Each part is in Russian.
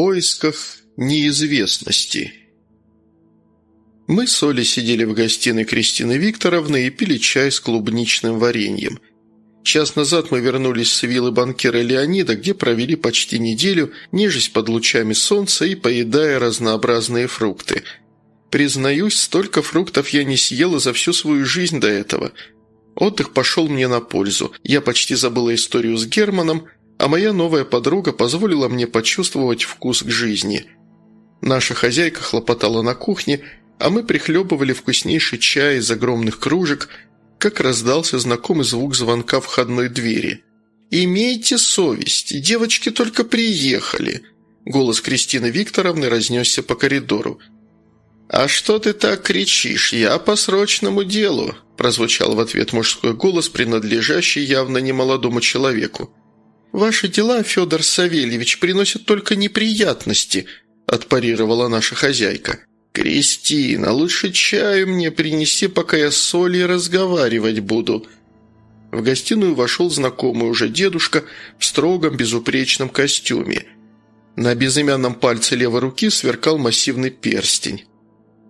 поисках неизвестности. Мы с Олей сидели в гостиной Кристины Викторовны и пили чай с клубничным вареньем. Час назад мы вернулись с виллы банкира Леонида, где провели почти неделю, нежесть под лучами солнца и поедая разнообразные фрукты. Признаюсь, столько фруктов я не съела за всю свою жизнь до этого. Отдых пошел мне на пользу. Я почти забыла историю с Германом, а моя новая подруга позволила мне почувствовать вкус к жизни. Наша хозяйка хлопотала на кухне, а мы прихлебывали вкуснейший чай из огромных кружек, как раздался знакомый звук звонка входной двери. «Имейте совесть, девочки только приехали», – голос Кристины Викторовны разнесся по коридору. «А что ты так кричишь? Я по срочному делу», – прозвучал в ответ мужской голос, принадлежащий явно немолодому человеку. «Ваши дела, Федор Савельевич, приносят только неприятности», – отпарировала наша хозяйка. «Кристина, лучше чаю мне принеси, пока я с Олей разговаривать буду». В гостиную вошел знакомый уже дедушка в строгом безупречном костюме. На безымянном пальце левой руки сверкал массивный перстень.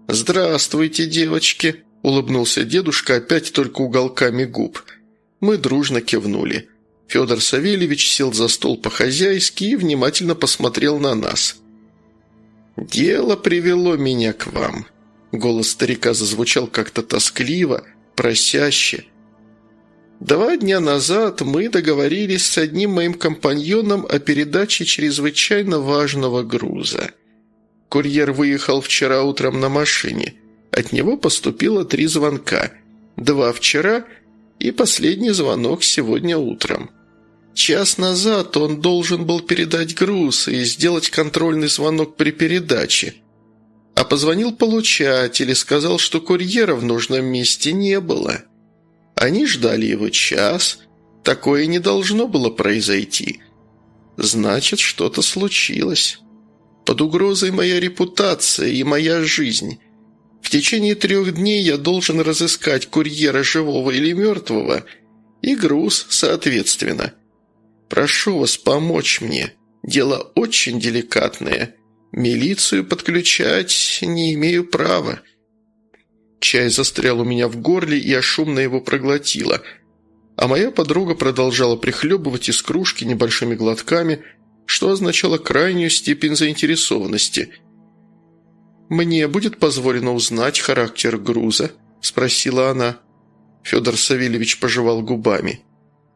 «Здравствуйте, девочки!» – улыбнулся дедушка опять только уголками губ. Мы дружно кивнули. Федор Савельевич сел за стол по-хозяйски и внимательно посмотрел на нас. «Дело привело меня к вам». Голос старика зазвучал как-то тоскливо, просяще. «Два дня назад мы договорились с одним моим компаньоном о передаче чрезвычайно важного груза. Курьер выехал вчера утром на машине. От него поступило три звонка. Два вчера и последний звонок сегодня утром. Час назад он должен был передать груз и сделать контрольный звонок при передаче. А позвонил получатель и сказал, что курьера в нужном месте не было. Они ждали его час. Такое не должно было произойти. Значит, что-то случилось. Под угрозой моя репутация и моя жизнь. В течение трех дней я должен разыскать курьера живого или мертвого и груз соответственно – Прошу вас помочь мне. Дело очень деликатное. Милицию подключать не имею права». Чай застрял у меня в горле, и я шумно его проглотила. А моя подруга продолжала прихлебывать из кружки небольшими глотками, что означало крайнюю степень заинтересованности. «Мне будет позволено узнать характер груза?» – спросила она. Федор Савельевич пожевал губами.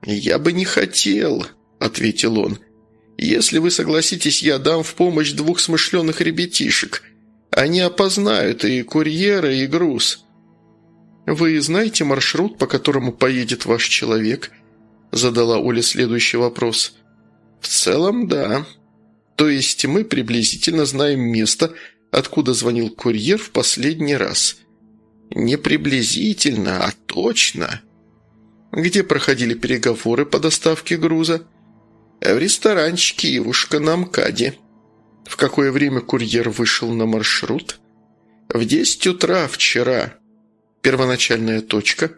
«Я бы не хотел», – ответил он. «Если вы согласитесь, я дам в помощь двух смышленых ребятишек. Они опознают и курьера, и груз». «Вы знаете маршрут, по которому поедет ваш человек?» – задала Оля следующий вопрос. «В целом, да. То есть мы приблизительно знаем место, откуда звонил курьер в последний раз». «Не приблизительно, а точно». «Где проходили переговоры по доставке груза?» В ресторанчике «Ивушка» на МКАДе. В какое время курьер вышел на маршрут? В десять утра вчера. Первоначальная точка.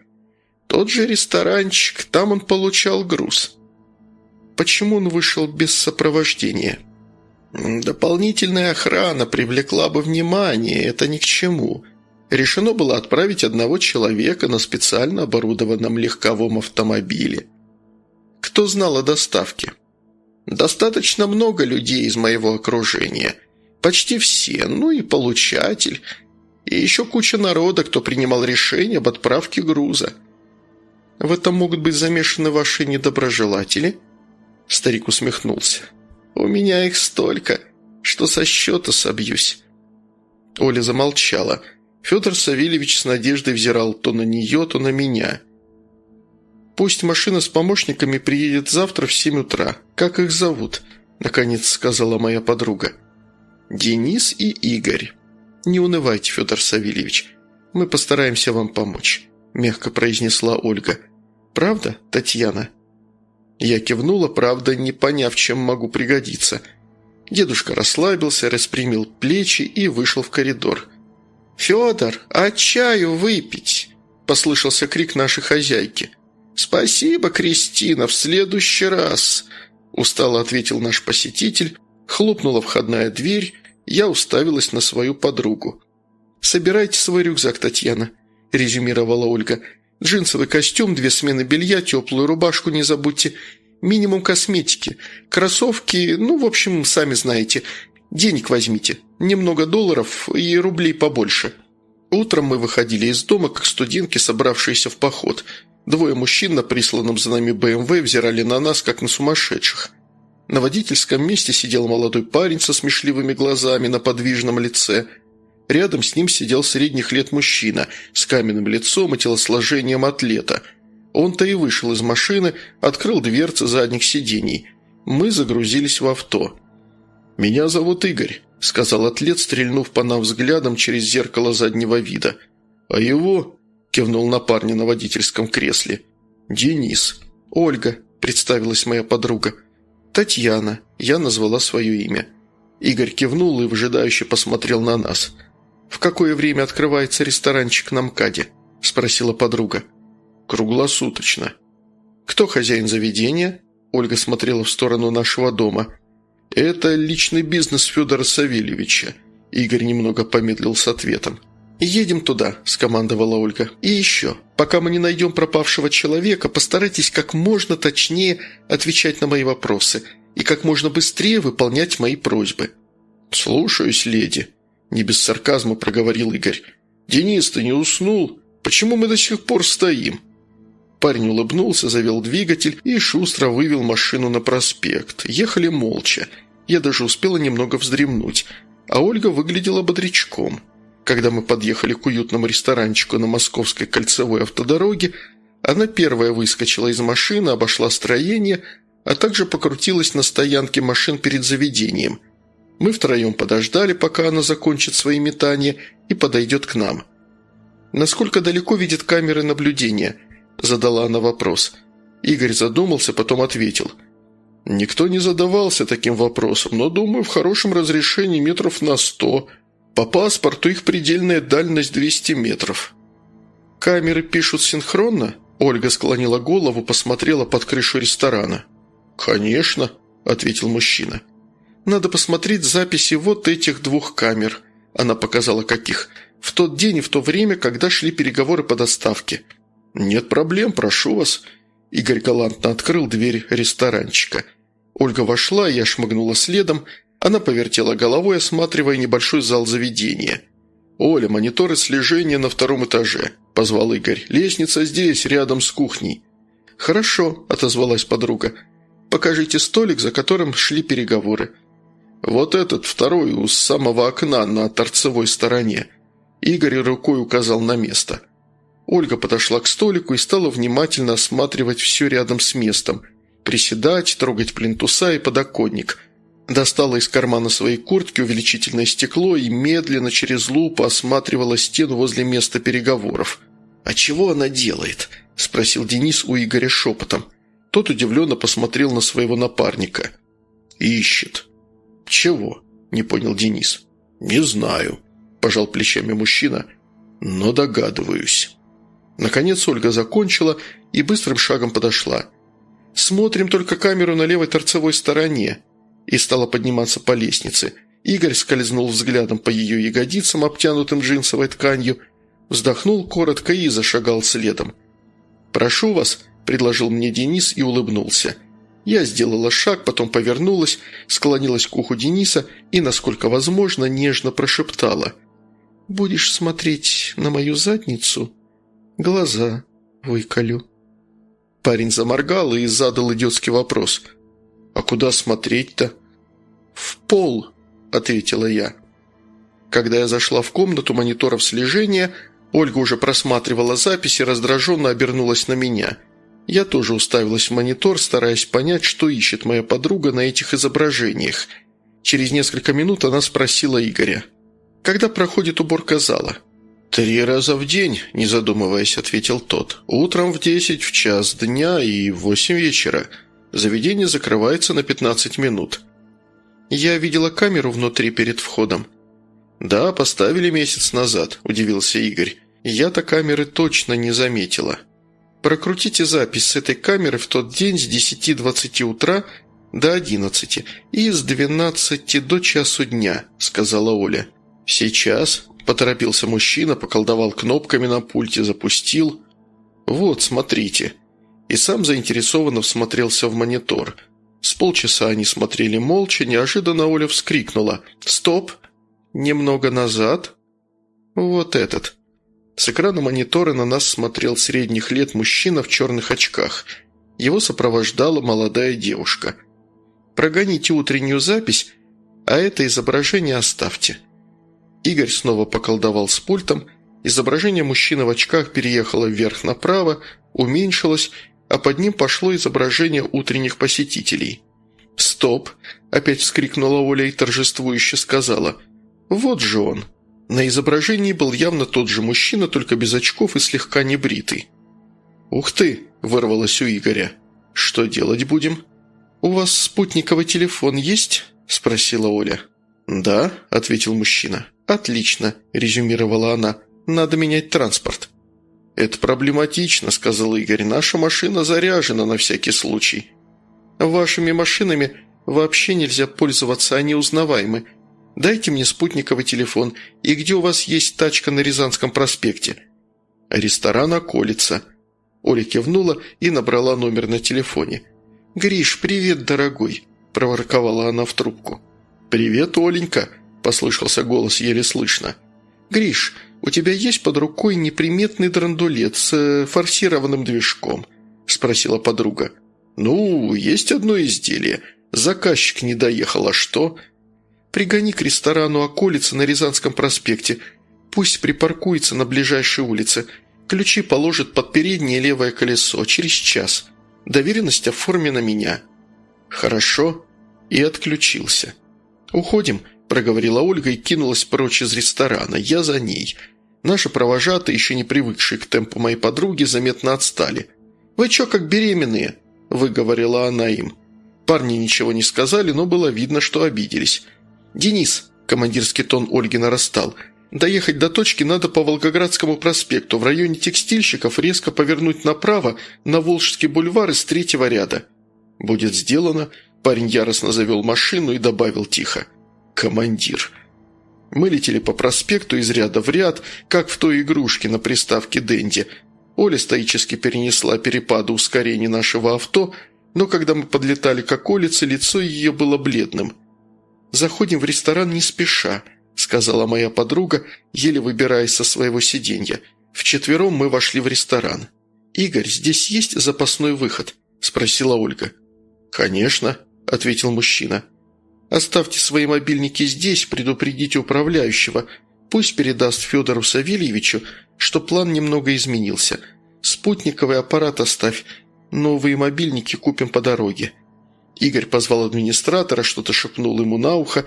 Тот же ресторанчик, там он получал груз. Почему он вышел без сопровождения? Дополнительная охрана привлекла бы внимание, это ни к чему. Решено было отправить одного человека на специально оборудованном легковом автомобиле. Кто знал о доставке? Достаточно много людей из моего окружения. Почти все, ну и получатель. И еще куча народа, кто принимал решение об отправке груза. В этом могут быть замешаны ваши недоброжелатели?» Старик усмехнулся. «У меня их столько, что со счета собьюсь». Оля замолчала. Федор Савельевич с надеждой взирал то на нее, то на меня. «Пусть машина с помощниками приедет завтра в семь утра. Как их зовут?» – наконец сказала моя подруга. «Денис и Игорь. Не унывайте, Федор Савельевич. Мы постараемся вам помочь», – мягко произнесла Ольга. «Правда, Татьяна?» Я кивнула, правда, не поняв, чем могу пригодиться. Дедушка расслабился, распрямил плечи и вышел в коридор. «Федор, а чаю выпить?» – послышался крик нашей хозяйки. «Спасибо, Кристина, в следующий раз», – устало ответил наш посетитель Хлопнула входная дверь, я уставилась на свою подругу. «Собирайте свой рюкзак, Татьяна», – резюмировала Ольга. «Джинсовый костюм, две смены белья, теплую рубашку не забудьте, минимум косметики, кроссовки, ну, в общем, сами знаете. Денег возьмите, немного долларов и рублей побольше». Утром мы выходили из дома, как студентки, собравшиеся в поход. Двое мужчин на присланном за нами БМВ взирали на нас, как на сумасшедших. На водительском месте сидел молодой парень со смешливыми глазами на подвижном лице. Рядом с ним сидел средних лет мужчина с каменным лицом и телосложением атлета. Он-то и вышел из машины, открыл дверцы задних сидений. Мы загрузились в авто. «Меня зовут Игорь», – сказал атлет, стрельнув по нам взглядом через зеркало заднего вида. «А его?» – кивнул на парня на водительском кресле. «Денис». «Ольга», – представилась моя подруга. «Татьяна», – я назвала свое имя. Игорь кивнул и выжидающе посмотрел на нас. «В какое время открывается ресторанчик на МКАДе?» – спросила подруга. «Круглосуточно». «Кто хозяин заведения?» Ольга смотрела в сторону нашего дома – «Это личный бизнес Федора Савельевича», – Игорь немного помедлил с ответом. «Едем туда», – скомандовала Ольга. «И еще, пока мы не найдем пропавшего человека, постарайтесь как можно точнее отвечать на мои вопросы и как можно быстрее выполнять мои просьбы». «Слушаюсь, леди», – не без сарказма проговорил Игорь. «Денис, ты не уснул? Почему мы до сих пор стоим?» Парень улыбнулся, завел двигатель и шустро вывел машину на проспект. Ехали молча. Я даже успела немного вздремнуть, а Ольга выглядела бодрячком. Когда мы подъехали к уютному ресторанчику на Московской кольцевой автодороге, она первая выскочила из машины, обошла строение, а также покрутилась на стоянке машин перед заведением. Мы втроем подождали, пока она закончит свои метания и подойдет к нам. Насколько далеко видят камеры наблюдения –– задала она вопрос. Игорь задумался, потом ответил. «Никто не задавался таким вопросом, но, думаю, в хорошем разрешении метров на сто. По паспорту их предельная дальность 200 метров». «Камеры пишут синхронно?» Ольга склонила голову, посмотрела под крышу ресторана. «Конечно», – ответил мужчина. «Надо посмотреть записи вот этих двух камер». Она показала каких. «В тот день и в то время, когда шли переговоры по доставке. «Нет проблем, прошу вас». Игорь галантно открыл дверь ресторанчика. Ольга вошла, я шмыгнула следом. Она повертела головой, осматривая небольшой зал заведения. «Оля, мониторы слежения на втором этаже», – позвал Игорь. «Лестница здесь, рядом с кухней». «Хорошо», – отозвалась подруга. «Покажите столик, за которым шли переговоры». «Вот этот, второй, у самого окна на торцевой стороне». Игорь рукой указал на место – Ольга подошла к столику и стала внимательно осматривать все рядом с местом. Приседать, трогать плинтуса и подоконник. Достала из кармана своей куртки увеличительное стекло и медленно через лупу осматривала стену возле места переговоров. «А чего она делает?» – спросил Денис у Игоря шепотом. Тот удивленно посмотрел на своего напарника. «Ищет». «Чего?» – не понял Денис. «Не знаю», – пожал плечами мужчина, – «но догадываюсь». Наконец Ольга закончила и быстрым шагом подошла. «Смотрим только камеру на левой торцевой стороне», и стала подниматься по лестнице. Игорь скользнул взглядом по ее ягодицам, обтянутым джинсовой тканью, вздохнул коротко и зашагал следом. «Прошу вас», – предложил мне Денис и улыбнулся. Я сделала шаг, потом повернулась, склонилась к уху Дениса и, насколько возможно, нежно прошептала. «Будешь смотреть на мою задницу?» «Глаза выколю». Парень заморгал и задал идиотский вопрос. «А куда смотреть-то?» «В пол», – ответила я. Когда я зашла в комнату мониторов слежения, Ольга уже просматривала записи, раздраженно обернулась на меня. Я тоже уставилась в монитор, стараясь понять, что ищет моя подруга на этих изображениях. Через несколько минут она спросила Игоря. «Когда проходит уборка зала?» «Три раза в день», – не задумываясь, ответил тот. «Утром в десять, в час дня и в восемь вечера. Заведение закрывается на пятнадцать минут». «Я видела камеру внутри перед входом». «Да, поставили месяц назад», – удивился Игорь. «Я-то камеры точно не заметила». «Прокрутите запись с этой камеры в тот день с 10-20 утра до одиннадцати и с двенадцати до часу дня», – сказала Оля. «Сейчас», – поторопился мужчина, поколдовал кнопками на пульте, запустил. «Вот, смотрите». И сам заинтересованно всмотрелся в монитор. С полчаса они смотрели молча, неожиданно Оля вскрикнула. «Стоп! Немного назад!» «Вот этот!» С экрана монитора на нас смотрел средних лет мужчина в черных очках. Его сопровождала молодая девушка. «Прогоните утреннюю запись, а это изображение оставьте». Игорь снова поколдовал с пультом. Изображение мужчины в очках переехало вверх направо, уменьшилось, а под ним пошло изображение утренних посетителей. «Стоп!» – опять вскрикнула Оля и торжествующе сказала. «Вот же он!» На изображении был явно тот же мужчина, только без очков и слегка небритый. «Ух ты!» – вырвалось у Игоря. «Что делать будем?» «У вас спутниковый телефон есть?» – спросила Оля. «Да», – ответил мужчина. «Отлично», – резюмировала она. «Надо менять транспорт». «Это проблематично», – сказал Игорь. «Наша машина заряжена на всякий случай». «Вашими машинами вообще нельзя пользоваться, они узнаваемы. Дайте мне спутниковый телефон. И где у вас есть тачка на Рязанском проспекте?» «Ресторан «Околица». Оля кивнула и набрала номер на телефоне. «Гриш, привет, дорогой», – проворковала она в трубку. «Привет, Оленька», – послышался голос еле слышно. «Гриш, у тебя есть под рукой неприметный драндулет с э, форсированным движком?» – спросила подруга. «Ну, есть одно изделие. Заказчик не доехал, а что?» Пригони к ресторану «Околица» на Рязанском проспекте. Пусть припаркуется на ближайшей улице. Ключи положит под переднее левое колесо через час. Доверенность оформена меня». «Хорошо». И отключился. «Уходим», – проговорила Ольга и кинулась прочь из ресторана. «Я за ней». Наши провожатые, еще не привыкшие к темпу моей подруги, заметно отстали. «Вы чё, как беременные?» – выговорила она им. Парни ничего не сказали, но было видно, что обиделись. «Денис», – командирский тон Ольги нарастал, – «доехать до точки надо по Волгоградскому проспекту, в районе текстильщиков резко повернуть направо на Волжский бульвар из третьего ряда». «Будет сделано», – парень яростно завел машину и добавил тихо. «Командир». Мы летели по проспекту из ряда в ряд, как в той игрушке на приставке Дэнди. Оля стоически перенесла перепады ускорения нашего авто, но когда мы подлетали к околице, лицо ее было бледным – «Заходим в ресторан не спеша», – сказала моя подруга, еле выбираясь со своего сиденья. Вчетвером мы вошли в ресторан. «Игорь, здесь есть запасной выход?» – спросила Ольга. «Конечно», – ответил мужчина. «Оставьте свои мобильники здесь, предупредите управляющего. Пусть передаст Федору Савельевичу, что план немного изменился. Спутниковый аппарат оставь, новые мобильники купим по дороге». Игорь позвал администратора, что-то шепнул ему на ухо.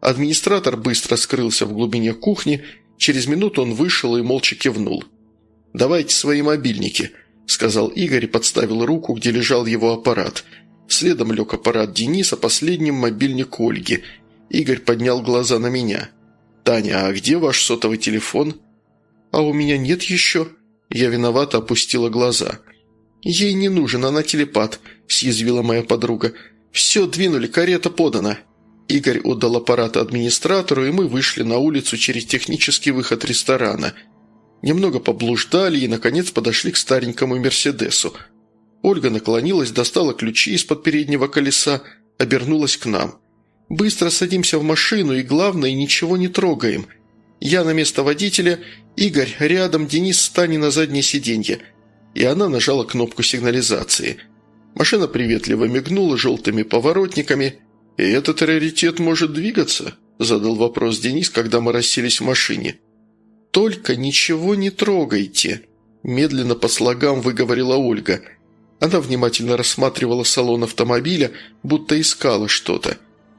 Администратор быстро скрылся в глубине кухни. Через минуту он вышел и молча кивнул. «Давайте свои мобильники», – сказал Игорь и подставил руку, где лежал его аппарат. Следом лег аппарат Дениса, последним мобильник Ольги. Игорь поднял глаза на меня. «Таня, а где ваш сотовый телефон?» «А у меня нет еще». Я виновато опустила глаза. «Ей не нужен, она телепат», – съязвила моя подруга. «Все, двинули, карета подана». Игорь отдал аппарат администратору, и мы вышли на улицу через технический выход ресторана. Немного поблуждали и, наконец, подошли к старенькому «Мерседесу». Ольга наклонилась, достала ключи из-под переднего колеса, обернулась к нам. «Быстро садимся в машину и, главное, ничего не трогаем. Я на место водителя, Игорь рядом, Денис стань на заднее сиденье». И она нажала кнопку сигнализации – Машина приветливо мигнула желтыми поворотниками. «И этот раритет может двигаться?» – задал вопрос Денис, когда мы расселись в машине. «Только ничего не трогайте», – медленно по слогам выговорила Ольга. Она внимательно рассматривала салон автомобиля, будто искала что-то.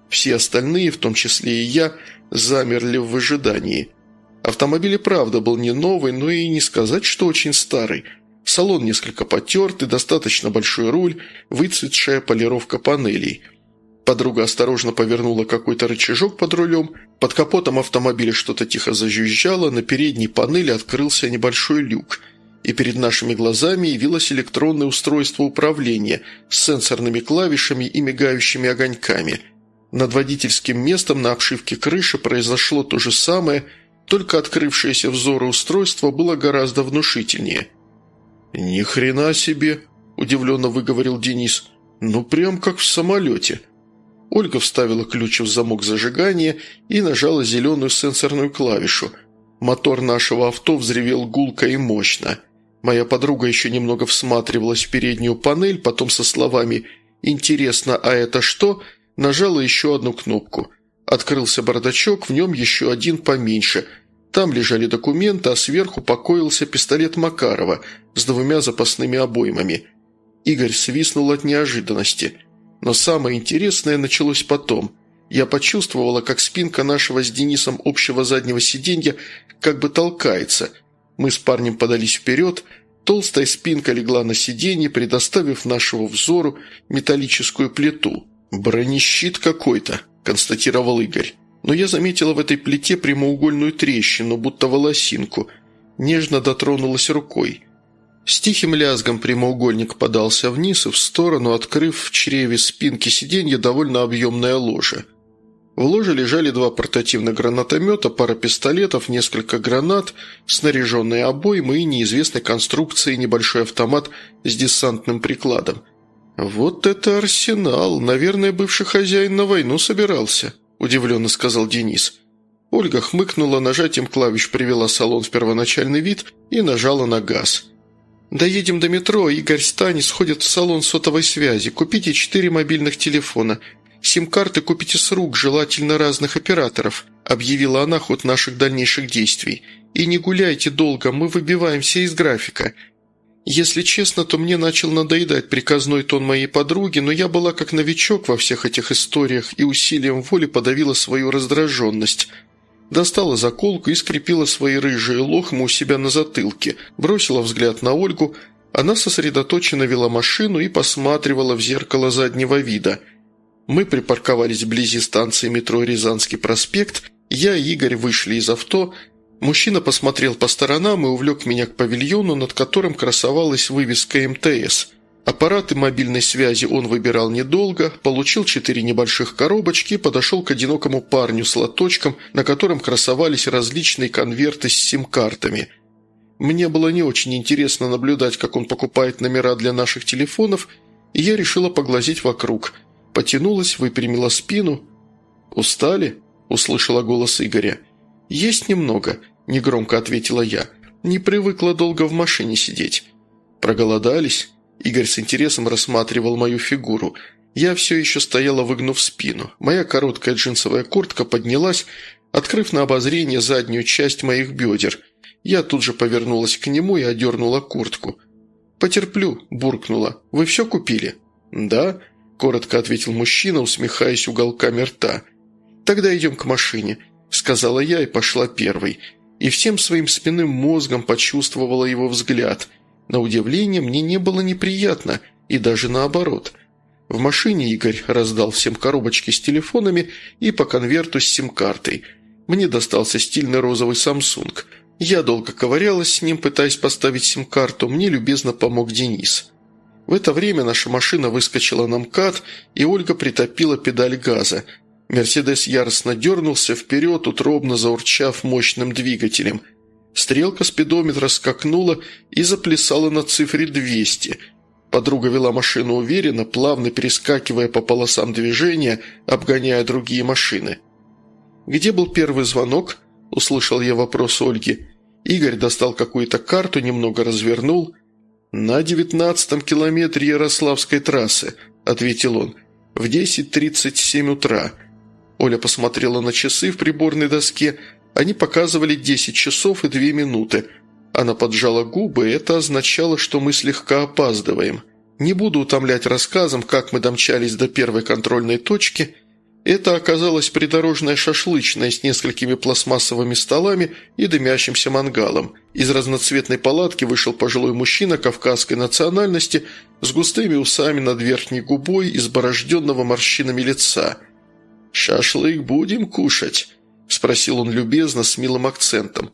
Все остальные, в том числе и я, замерли в выжидании. Автомобиль и правда был не новый, но и не сказать, что очень старый – Салон несколько потертый, достаточно большой руль, выцветшая полировка панелей. Подруга осторожно повернула какой-то рычажок под рулем, под капотом автомобиля что-то тихо зажужжало, на передней панели открылся небольшой люк. И перед нашими глазами явилось электронное устройство управления с сенсорными клавишами и мигающими огоньками. Над водительским местом на обшивке крыши произошло то же самое, только открывшееся взору устройство было гораздо внушительнее. «Ни хрена себе!» – удивленно выговорил Денис. «Ну, прям как в самолете». Ольга вставила ключ в замок зажигания и нажала зеленую сенсорную клавишу. Мотор нашего авто взревел гулко и мощно – Моя подруга еще немного всматривалась в переднюю панель, потом со словами «Интересно, а это что?» нажала еще одну кнопку. Открылся бардачок, в нем еще один поменьше. Там лежали документы, а сверху покоился пистолет Макарова с двумя запасными обоймами. Игорь свистнул от неожиданности. Но самое интересное началось потом. Я почувствовала, как спинка нашего с Денисом общего заднего сиденья как бы толкается – мы с парнем подались вперед, толстая спинка легла на сиденье, предоставив нашему взору металлическую плиту. «Бронещит какой-то», – констатировал Игорь. Но я заметила в этой плите прямоугольную трещину, будто волосинку. Нежно дотронулась рукой. С тихим лязгом прямоугольник подался вниз и в сторону, открыв в чреве спинки сиденья довольно объемное ложе – в ложе лежали два портативных гранатомета, пара пистолетов, несколько гранат, снаряженные обоймы и неизвестной конструкции небольшой автомат с десантным прикладом. «Вот это арсенал! Наверное, бывший хозяин на войну собирался», – удивленно сказал Денис. Ольга хмыкнула, нажатием клавиш привела салон в первоначальный вид и нажала на газ. «Доедем до метро, Игорь Стани сходит в салон сотовой связи. Купите четыре мобильных телефона – «Сим-карты купите с рук, желательно разных операторов», объявила она ход наших дальнейших действий. «И не гуляйте долго, мы выбиваемся из графика». Если честно, то мне начал надоедать приказной тон моей подруги, но я была как новичок во всех этих историях и усилием воли подавила свою раздраженность. Достала заколку и скрепила свои рыжие лохмы у себя на затылке, бросила взгляд на Ольгу, она сосредоточенно вела машину и посматривала в зеркало заднего вида – мы припарковались вблизи станции метро «Рязанский проспект», я и Игорь вышли из авто, мужчина посмотрел по сторонам и увлек меня к павильону, над которым красовалась вывеска МТС. Аппараты мобильной связи он выбирал недолго, получил четыре небольших коробочки и подошел к одинокому парню с лоточком, на котором красовались различные конверты с сим-картами. Мне было не очень интересно наблюдать, как он покупает номера для наших телефонов, и я решила поглазеть вокруг – Потянулась, выпрямила спину. «Устали?» – услышала голос Игоря. «Есть немного», – негромко ответила я. «Не привыкла долго в машине сидеть». «Проголодались?» Игорь с интересом рассматривал мою фигуру. Я все еще стояла, выгнув спину. Моя короткая джинсовая куртка поднялась, открыв на обозрение заднюю часть моих бедер. Я тут же повернулась к нему и одернула куртку. «Потерплю», – буркнула. «Вы все купили?» «Да», коротко ответил мужчина, усмехаясь уголками рта. «Тогда идем к машине», – сказала я и пошла первой. И всем своим спинным мозгом почувствовала его взгляд. На удивление мне не было неприятно, и даже наоборот. В машине Игорь раздал всем коробочки с телефонами и по конверту с сим-картой. Мне достался стильный розовый Samsung. Я долго ковырялась с ним, пытаясь поставить сим-карту, мне любезно помог Денис. В это время наша машина выскочила на МКАД, и Ольга притопила педаль газа. «Мерседес» яростно дернулся вперед, утробно заурчав мощным двигателем. Стрелка спидометра скакнула и заплясала на цифре 200. Подруга вела машину уверенно, плавно перескакивая по полосам движения, обгоняя другие машины. «Где был первый звонок?» – услышал я вопрос Ольги. Игорь достал какую-то карту, немного развернул – «На девятнадцатом километре Ярославской трассы», – ответил он, – «в 10.37 утра». Оля посмотрела на часы в приборной доске. Они показывали 10 часов и 2 минуты. Она поджала губы, и это означало, что мы слегка опаздываем. Не буду утомлять рассказом, как мы домчались до первой контрольной точки – это оказалась придорожная шашлычная с несколькими пластмассовыми столами и дымящимся мангалом. Из разноцветной палатки вышел пожилой мужчина кавказской национальности с густыми усами над верхней губой изборожденного морщинами лица. «Шашлык будем кушать?» – спросил он любезно с милым акцентом.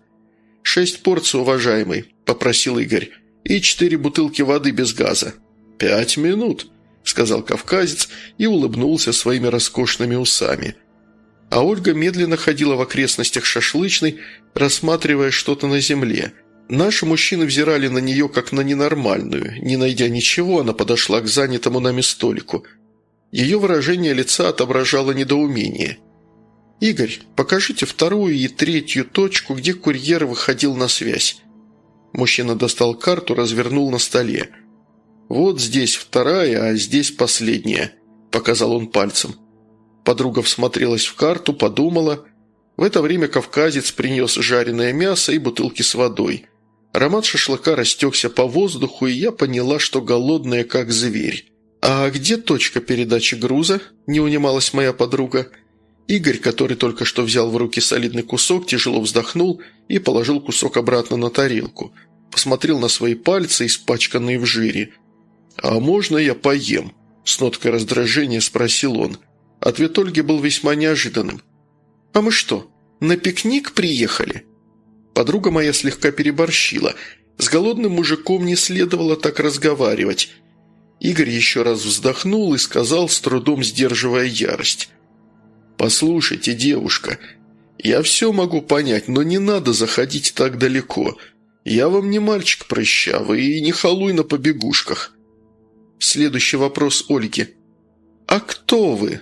«Шесть порций, уважаемый», – попросил Игорь. «И четыре бутылки воды без газа». «Пять минут», – сказал кавказец и улыбнулся своими роскошными усами. А Ольга медленно ходила в окрестностях шашлычной, рассматривая что-то на земле. Наши мужчины взирали на нее как на ненормальную. Не найдя ничего, она подошла к занятому нами столику. Ее выражение лица отображало недоумение – «Игорь, покажите вторую и третью точку, где курьер выходил на связь». Мужчина достал карту, развернул на столе. «Вот здесь вторая, а здесь последняя», – показал он пальцем. Подруга всмотрелась в карту, подумала. В это время кавказец принес жареное мясо и бутылки с водой. Аромат шашлыка растекся по воздуху, и я поняла, что голодная, как зверь. «А где точка передачи груза?» – не унималась моя подруга – Игорь, который только что взял в руки солидный кусок, тяжело вздохнул и положил кусок обратно на тарелку. Посмотрел на свои пальцы, испачканные в жире. «А можно я поем?» – с ноткой раздражения спросил он. Ответ Ольги был весьма неожиданным. «А мы что, на пикник приехали?» Подруга моя слегка переборщила. С голодным мужиком не следовало так разговаривать. Игорь еще раз вздохнул и сказал, с трудом сдерживая ярость. «Послушайте, девушка, я все могу понять, но не надо заходить так далеко. Я вам не мальчик прыщавый и не халуй на побегушках». Следующий вопрос Ольги. «А кто вы?»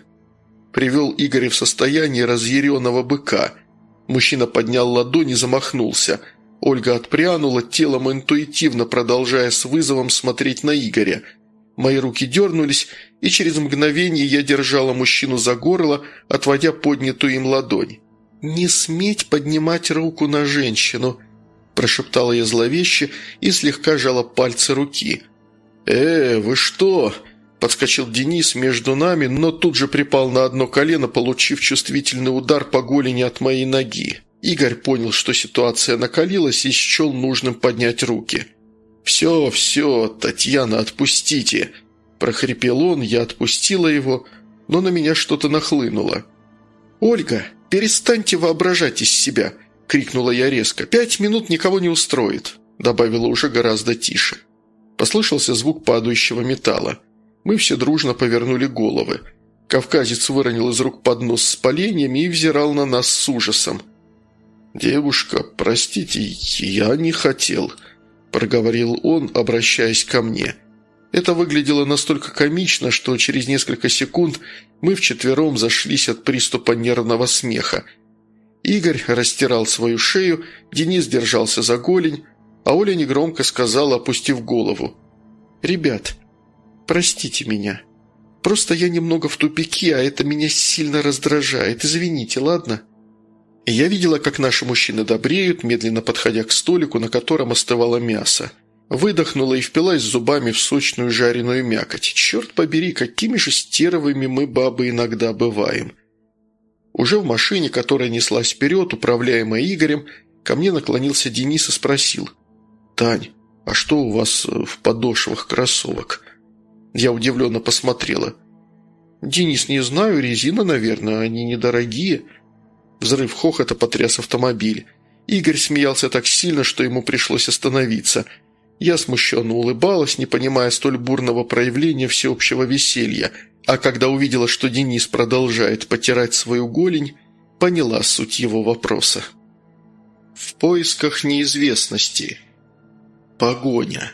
Привел Игоря в состояние разъяренного быка. Мужчина поднял ладонь и замахнулся. Ольга отпрянула, телом интуитивно продолжая с вызовом смотреть на Игоря – Мои руки дернулись, и через мгновение я держала мужчину за горло, отводя поднятую им ладонь. «Не сметь поднимать руку на женщину», – прошептала я зловеще и слегка жала пальцы руки. «Э, вы что?» – подскочил Денис между нами, но тут же припал на одно колено, получив чувствительный удар по голени от моей ноги. Игорь понял, что ситуация накалилась и счел нужным поднять руки. «Все, все, Татьяна, отпустите!» Прохрипел он, я отпустила его, но на меня что-то нахлынуло. «Ольга, перестаньте воображать из себя!» – крикнула я резко. «Пять минут никого не устроит!» – добавила уже гораздо тише. Послышался звук падающего металла. Мы все дружно повернули головы. Кавказец выронил из рук поднос с поленьями и взирал на нас с ужасом. «Девушка, простите, я не хотел», проговорил он, обращаясь ко мне. Это выглядело настолько комично, что через несколько секунд мы вчетвером зашлись от приступа нервного смеха. Игорь растирал свою шею, Денис держался за голень, а Оля негромко сказала, опустив голову. «Ребят, простите меня. Просто я немного в тупике, а это меня сильно раздражает. Извините, ладно?» Я видела, как наши мужчины добреют, медленно подходя к столику, на котором остывало мясо. Выдохнула и впилась зубами в сочную жареную мякоть. Черт побери, какими же стервыми мы, бабы, иногда бываем. Уже в машине, которая неслась вперед, управляемая Игорем, ко мне наклонился Денис и спросил. «Тань, а что у вас э, в подошвах кроссовок?» Я удивленно посмотрела. «Денис, не знаю, резина, наверное, они недорогие». Взрыв хохота потряс автомобиль. Игорь смеялся так сильно, что ему пришлось остановиться. Я смущенно улыбалась, не понимая столь бурного проявления всеобщего веселья, а когда увидела, что Денис продолжает потирать свою голень, поняла суть его вопроса. В поисках неизвестности. Погоня.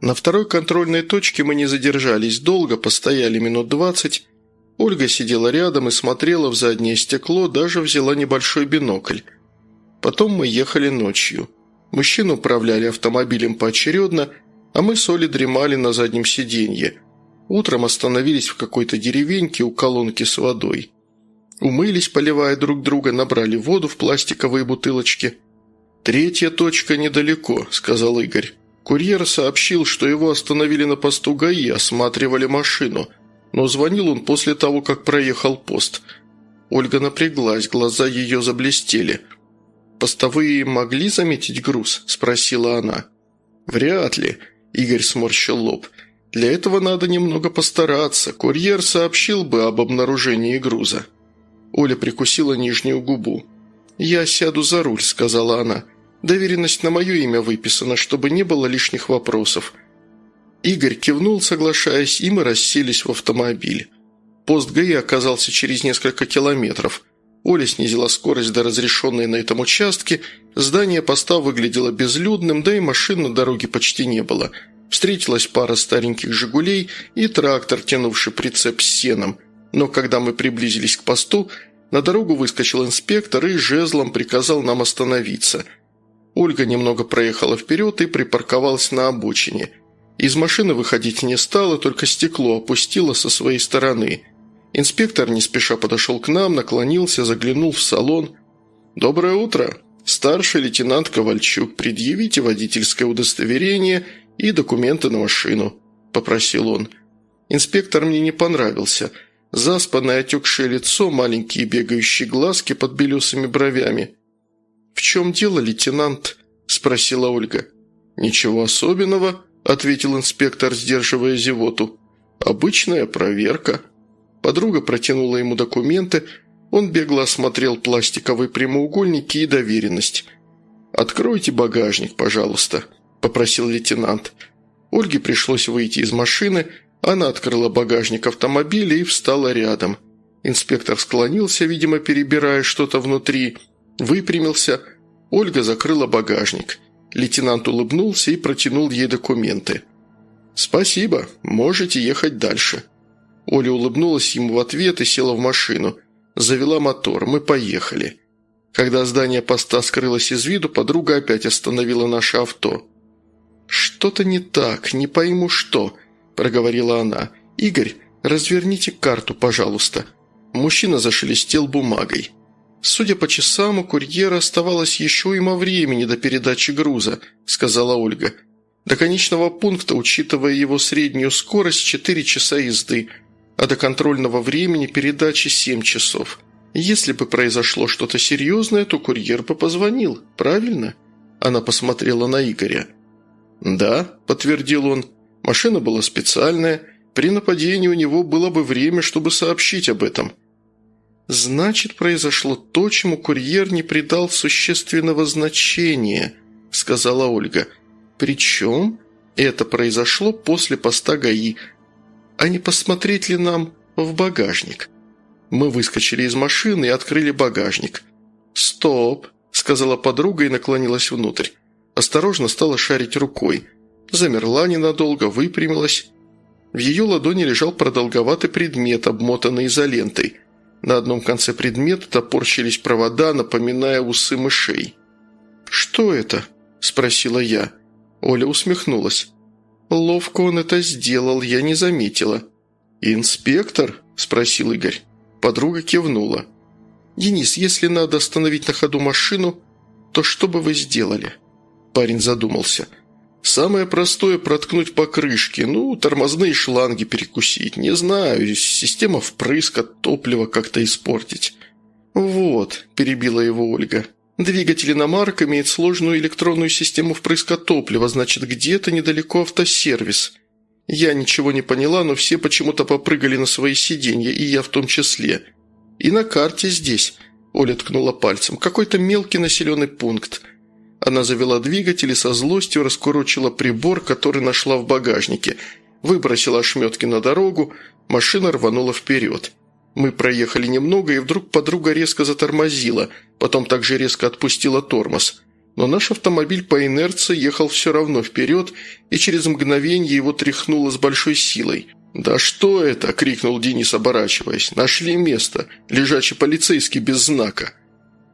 На второй контрольной точке мы не задержались долго, постояли минут двадцать, Ольга сидела рядом и смотрела в заднее стекло, даже взяла небольшой бинокль. Потом мы ехали ночью. Мужчины управляли автомобилем поочередно, а мы с Олей дремали на заднем сиденье. Утром остановились в какой-то деревеньке у колонки с водой. Умылись, поливая друг друга, набрали воду в пластиковые бутылочки. «Третья точка недалеко», – сказал Игорь. Курьер сообщил, что его остановили на посту ГАИ, осматривали машину – но звонил он после того, как проехал пост. Ольга напряглась, глаза ее заблестели. «Постовые могли заметить груз?» – спросила она. «Вряд ли», – Игорь сморщил лоб. «Для этого надо немного постараться. Курьер сообщил бы об обнаружении груза». Оля прикусила нижнюю губу. «Я сяду за руль», – сказала она. «Доверенность на мое имя выписана, чтобы не было лишних вопросов». Игорь кивнул, соглашаясь, и мы расселись в автомобиль. Пост ГАИ оказался через несколько километров. Оля снизила скорость до разрешенной на этом участке, здание поста выглядело безлюдным, да и машин на дороге почти не было. Встретилась пара стареньких «Жигулей» и трактор, тянувший прицеп с сеном. Но когда мы приблизились к посту, на дорогу выскочил инспектор и жезлом приказал нам остановиться. Ольга немного проехала вперед и припарковалась на обочине – из машины выходить не стала, только стекло опустила со своей стороны. Инспектор не спеша подошел к нам, наклонился, заглянул в салон. «Доброе утро. Старший лейтенант Ковальчук, предъявите водительское удостоверение и документы на машину», – попросил он. Инспектор мне не понравился. Заспанное отекшее лицо, маленькие бегающие глазки под белесыми бровями. «В чем дело, лейтенант?» – спросила Ольга. «Ничего особенного», – ответил инспектор, сдерживая зевоту. «Обычная проверка». Подруга протянула ему документы, он бегло осмотрел пластиковые прямоугольники и доверенность. «Откройте багажник, пожалуйста», – попросил лейтенант. Ольге пришлось выйти из машины, она открыла багажник автомобиля и встала рядом. Инспектор склонился, видимо, перебирая что-то внутри, выпрямился. Ольга закрыла багажник – Лейтенант улыбнулся и протянул ей документы. «Спасибо, можете ехать дальше». Оля улыбнулась ему в ответ и села в машину. Завела мотор, мы поехали. Когда здание поста скрылось из виду, подруга опять остановила наше авто. «Что-то не так, не пойму что», – проговорила она. «Игорь, разверните карту, пожалуйста». Мужчина зашелестел бумагой. «Судя по часам, у курьера оставалось еще уйма времени до передачи груза», – сказала Ольга. «До конечного пункта, учитывая его среднюю скорость, 4 часа езды, а до контрольного времени передачи 7 часов. Если бы произошло что-то серьезное, то курьер бы позвонил, правильно?» Она посмотрела на Игоря. «Да», – подтвердил он, – «машина была специальная, при нападении у него было бы время, чтобы сообщить об этом». «Значит, произошло то, чему курьер не придал существенного значения», – сказала Ольга. «Причем это произошло после поста ГАИ. А не посмотреть ли нам в багажник?» Мы выскочили из машины и открыли багажник. «Стоп», – сказала подруга и наклонилась внутрь. Осторожно стала шарить рукой. Замерла ненадолго, выпрямилась. В ее ладони лежал продолговатый предмет, обмотанный изолентой. На одном конце предмета топорщились провода, напоминая усы мышей. «Что это?» – спросила я. Оля усмехнулась. «Ловко он это сделал, я не заметила». «Инспектор?» – спросил Игорь. Подруга кивнула. «Денис, если надо остановить на ходу машину, то что бы вы сделали?» Парень задумался – Самое простое – проткнуть покрышки, ну, тормозные шланги перекусить, не знаю, система впрыска, топлива как-то испортить. «Вот», – перебила его Ольга, – «двигатель иномарок имеет сложную электронную систему впрыска топлива, значит, где-то недалеко автосервис». Я ничего не поняла, но все почему-то попрыгали на свои сиденья, и я в том числе. И на карте здесь, Оля ткнула пальцем, какой-то мелкий населенный пункт – она завела двигатель и со злостью раскурочила прибор, который нашла в багажнике. Выбросила ошметки на дорогу, машина рванула вперед. Мы проехали немного, и вдруг подруга резко затормозила, потом также резко отпустила тормоз. Но наш автомобиль по инерции ехал все равно вперед, и через мгновение его тряхнуло с большой силой. «Да что это?» – крикнул Денис, оборачиваясь. «Нашли место. Лежачий полицейский без знака».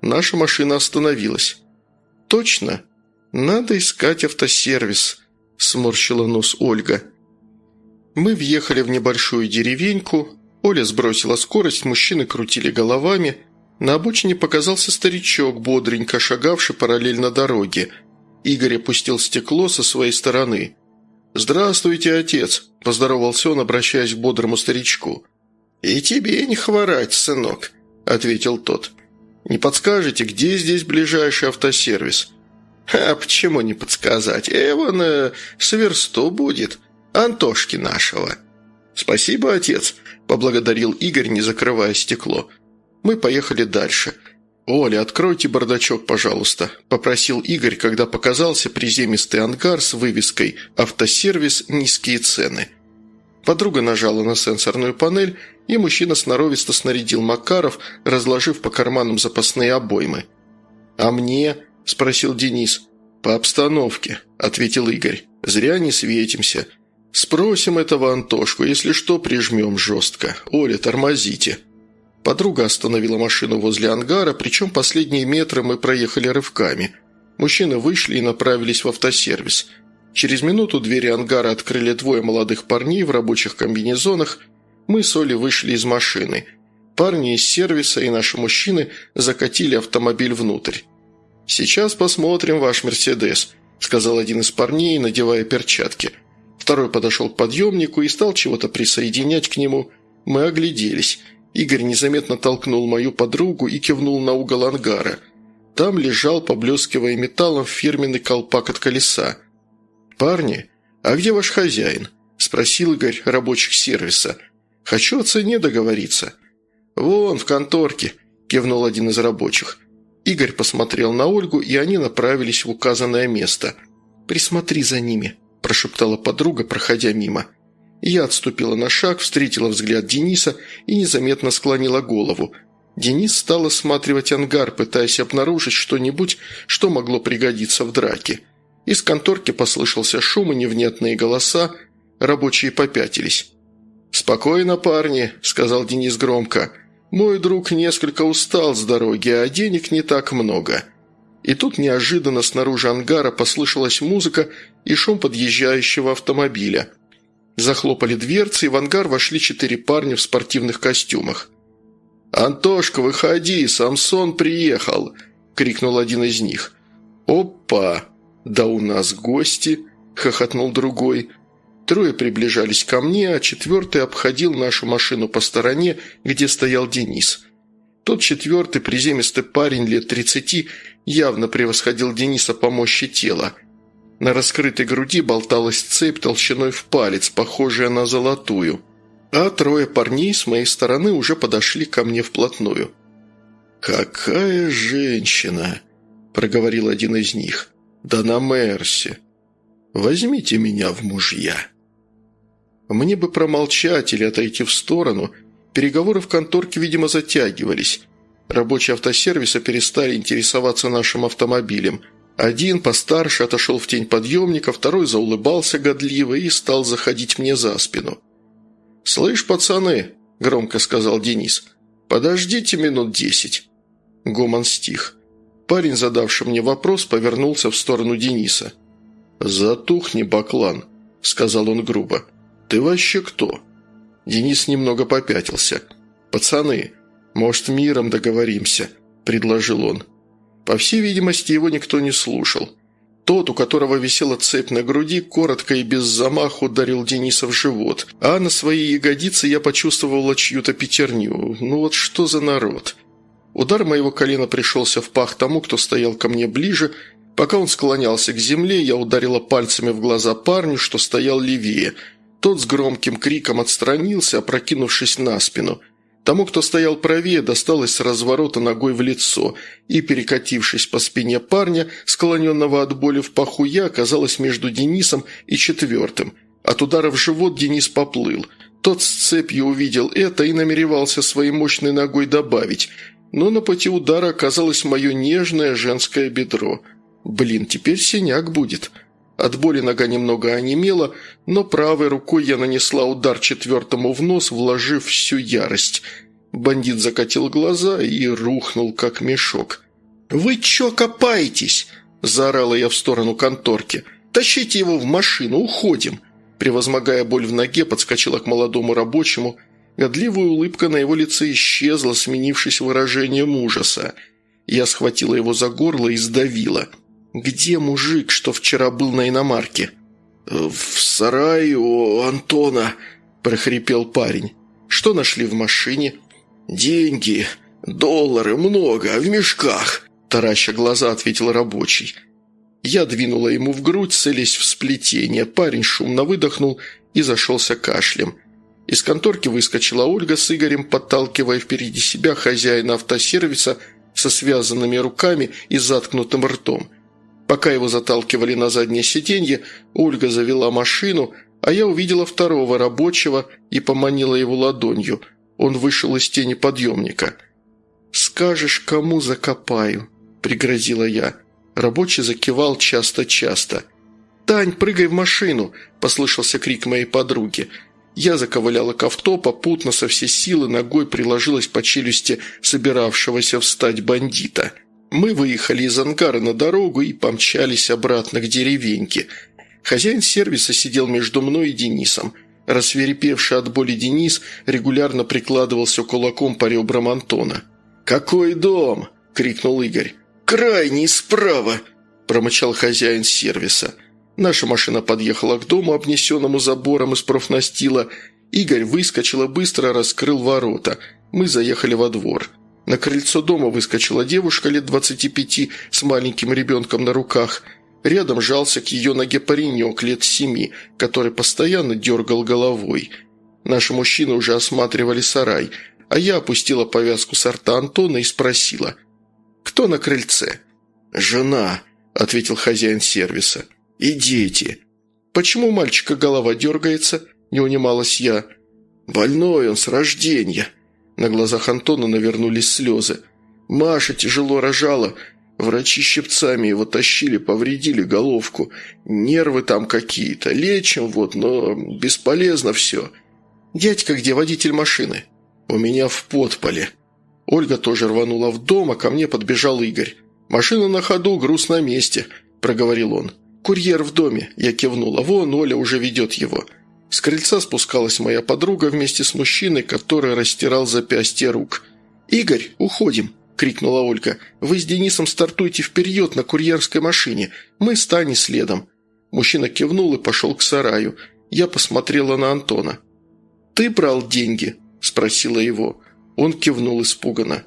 Наша машина остановилась. «Точно? Надо искать автосервис», – сморщила нос Ольга. Мы въехали в небольшую деревеньку. Оля сбросила скорость, мужчины крутили головами. На обочине показался старичок, бодренько шагавший параллельно дороге. Игорь опустил стекло со своей стороны. «Здравствуйте, отец», – поздоровался он, обращаясь к бодрому старичку. «И тебе не хворать, сынок», – ответил тот. Не подскажете, где здесь ближайший автосервис?» «А почему не подсказать? Эван э, с версту будет. Антошки нашего». «Спасибо, отец», – поблагодарил Игорь, не закрывая стекло. Мы поехали дальше. «Оля, откройте бардачок, пожалуйста», – попросил Игорь, когда показался приземистый ангар с вывеской «Автосервис. Низкие цены». Подруга нажала на сенсорную панель, и мужчина сноровисто снарядил Макаров, разложив по карманам запасные обоймы. «А мне?» – спросил Денис. «По обстановке», – ответил Игорь. «Зря не светимся. Спросим этого Антошку, если что, прижмем жестко. Оля, тормозите». Подруга остановила машину возле ангара, причем последние метры мы проехали рывками. Мужчины вышли и направились в автосервис. Через минуту двери ангара открыли двое молодых парней в рабочих комбинезонах. Мы с Олей вышли из машины. Парни из сервиса и наши мужчины закатили автомобиль внутрь. «Сейчас посмотрим ваш «Мерседес», – сказал один из парней, надевая перчатки. Второй подошел к подъемнику и стал чего-то присоединять к нему. Мы огляделись – Игорь незаметно толкнул мою подругу и кивнул на угол ангара. Там лежал, поблескивая металлом, фирменный колпак от колеса. «Парни, а где ваш хозяин?» – спросил Игорь рабочих сервиса. «Хочу о цене договориться». «Вон, в конторке», – кивнул один из рабочих. Игорь посмотрел на Ольгу, и они направились в указанное место. «Присмотри за ними», – прошептала подруга, проходя мимо. Я отступила на шаг, встретила взгляд Дениса и незаметно склонила голову. Денис стал осматривать ангар, пытаясь обнаружить что-нибудь, что могло пригодиться в драке. Из конторки послышался шум и невнятные голоса, рабочие попятились. «Спокойно, парни», – сказал Денис громко. «Мой друг несколько устал с дороги, а денег не так много». И тут неожиданно снаружи ангара послышалась музыка и шум подъезжающего автомобиля – Захлопали дверцы, и в ангар вошли четыре парня в спортивных костюмах. «Антошка, выходи, Самсон приехал!» – крикнул один из них. «Опа! Да у нас гости!» – хохотнул другой. Трое приближались ко мне, а четвертый обходил нашу машину по стороне, где стоял Денис. Тот четвертый, приземистый парень лет тридцати, явно превосходил Дениса по мощи тела – на раскрытой груди болталась цепь толщиной в палец, похожая на золотую. А трое парней с моей стороны уже подошли ко мне вплотную. «Какая женщина!» – проговорил один из них. «Да на Мерсе! Возьмите меня в мужья!» Мне бы промолчать или отойти в сторону. Переговоры в конторке, видимо, затягивались. Рабочие автосервиса перестали интересоваться нашим автомобилем – один постарше отошел в тень подъемника, второй заулыбался годливо и стал заходить мне за спину. «Слышь, пацаны», – громко сказал Денис, – «подождите минут десять». Гомон стих. Парень, задавший мне вопрос, повернулся в сторону Дениса. «Затухни, баклан», – сказал он грубо. «Ты вообще кто?» Денис немного попятился. «Пацаны, может, миром договоримся», – предложил он. По всей видимости, его никто не слушал. Тот, у которого висела цепь на груди, коротко и без замаха ударил Дениса в живот, а на свои ягодицы я почувствовала чью-то пятерню. Ну вот что за народ? Удар моего колена пришелся в пах тому, кто стоял ко мне ближе. Пока он склонялся к земле, я ударила пальцами в глаза парню, что стоял левее. Тот с громким криком отстранился, опрокинувшись на спину – Тому, кто стоял правее, досталось с разворота ногой в лицо, и, перекатившись по спине парня, склоненного от боли в паху, я оказалась между Денисом и четвертым. От удара в живот Денис поплыл. Тот с цепью увидел это и намеревался своей мощной ногой добавить, но на пути удара оказалось мое нежное женское бедро. Блин, теперь синяк будет. От боли нога немного онемела, но правой рукой я нанесла удар четвертому в нос, вложив всю ярость. Бандит закатил глаза и рухнул, как мешок. «Вы чё копаетесь?» – заорала я в сторону конторки. «Тащите его в машину, уходим!» Превозмогая боль в ноге, подскочила к молодому рабочему. Годливая улыбка на его лице исчезла, сменившись выражением ужаса. Я схватила его за горло и сдавила – «Где мужик, что вчера был на иномарке?» «В сарае у Антона», – прохрипел парень. «Что нашли в машине?» «Деньги, доллары, много, в мешках», – тараща глаза ответил рабочий. Я двинула ему в грудь, целясь в сплетение. Парень шумно выдохнул и зашелся кашлем. Из конторки выскочила Ольга с Игорем, подталкивая впереди себя хозяина автосервиса – со связанными руками и заткнутым ртом. Пока его заталкивали на заднее сиденье, Ольга завела машину, а я увидела второго рабочего и поманила его ладонью. Он вышел из тени подъемника. «Скажешь, кому закопаю?» – пригрозила я. Рабочий закивал часто-часто. «Тань, прыгай в машину!» – послышался крик моей подруги. Я заковыляла к авто, попутно со всей силы ногой приложилась по челюсти собиравшегося встать бандита. Мы выехали из ангара на дорогу и помчались обратно к деревеньке. Хозяин сервиса сидел между мной и Денисом. Рассверепевший от боли Денис регулярно прикладывался кулаком по ребрам Антона. «Какой дом?» – крикнул Игорь. «Крайний справа!» – промычал хозяин сервиса. Наша машина подъехала к дому, обнесенному забором из профнастила. Игорь выскочил и быстро раскрыл ворота. Мы заехали во двор. На крыльцо дома выскочила девушка лет двадцати пяти с маленьким ребенком на руках. Рядом жался к ее ноге паренек лет семи, который постоянно дергал головой. Наши мужчины уже осматривали сарай, а я опустила повязку с рта Антона и спросила – «Кто на крыльце?» «Жена», – ответил хозяин сервиса. «И дети». «Почему у мальчика голова дергается?» – не унималась я. «Больной он с рождения». На глазах Антона навернулись слезы. «Маша тяжело рожала. Врачи щипцами его тащили, повредили головку. Нервы там какие-то. Лечим вот, но бесполезно все». «Дядька где, водитель машины?» «У меня в подполе», Ольга тоже рванула в дом, а ко мне подбежал Игорь. «Машина на ходу, груз на месте», – проговорил он. «Курьер в доме», – я кивнула. «Вон Оля уже ведет его». С крыльца спускалась моя подруга вместе с мужчиной, который растирал запястье рук. «Игорь, уходим!» – крикнула Ольга. «Вы с Денисом стартуйте вперед на курьерской машине. Мы с Таней следом». Мужчина кивнул и пошел к сараю. Я посмотрела на Антона. «Ты брал деньги?» – спросила его. Он кивнул испуганно.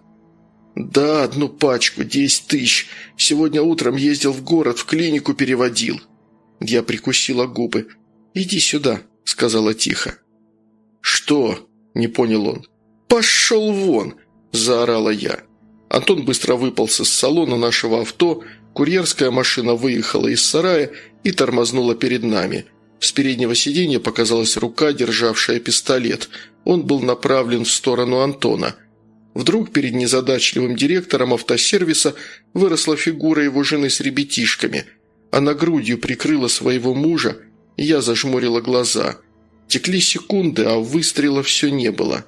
«Да, одну пачку, десять тысяч. Сегодня утром ездил в город, в клинику переводил». Я прикусила губы. «Иди сюда», — сказала тихо. «Что?» — не понял он. «Пошел вон!» – заорала я. Антон быстро выполз из салона нашего авто, курьерская машина выехала из сарая и тормознула перед нами. С переднего сиденья показалась рука, державшая пистолет – он был направлен в сторону Антона. Вдруг перед незадачливым директором автосервиса выросла фигура его жены с ребятишками. Она грудью прикрыла своего мужа, и я зажмурила глаза. Текли секунды, а выстрела все не было.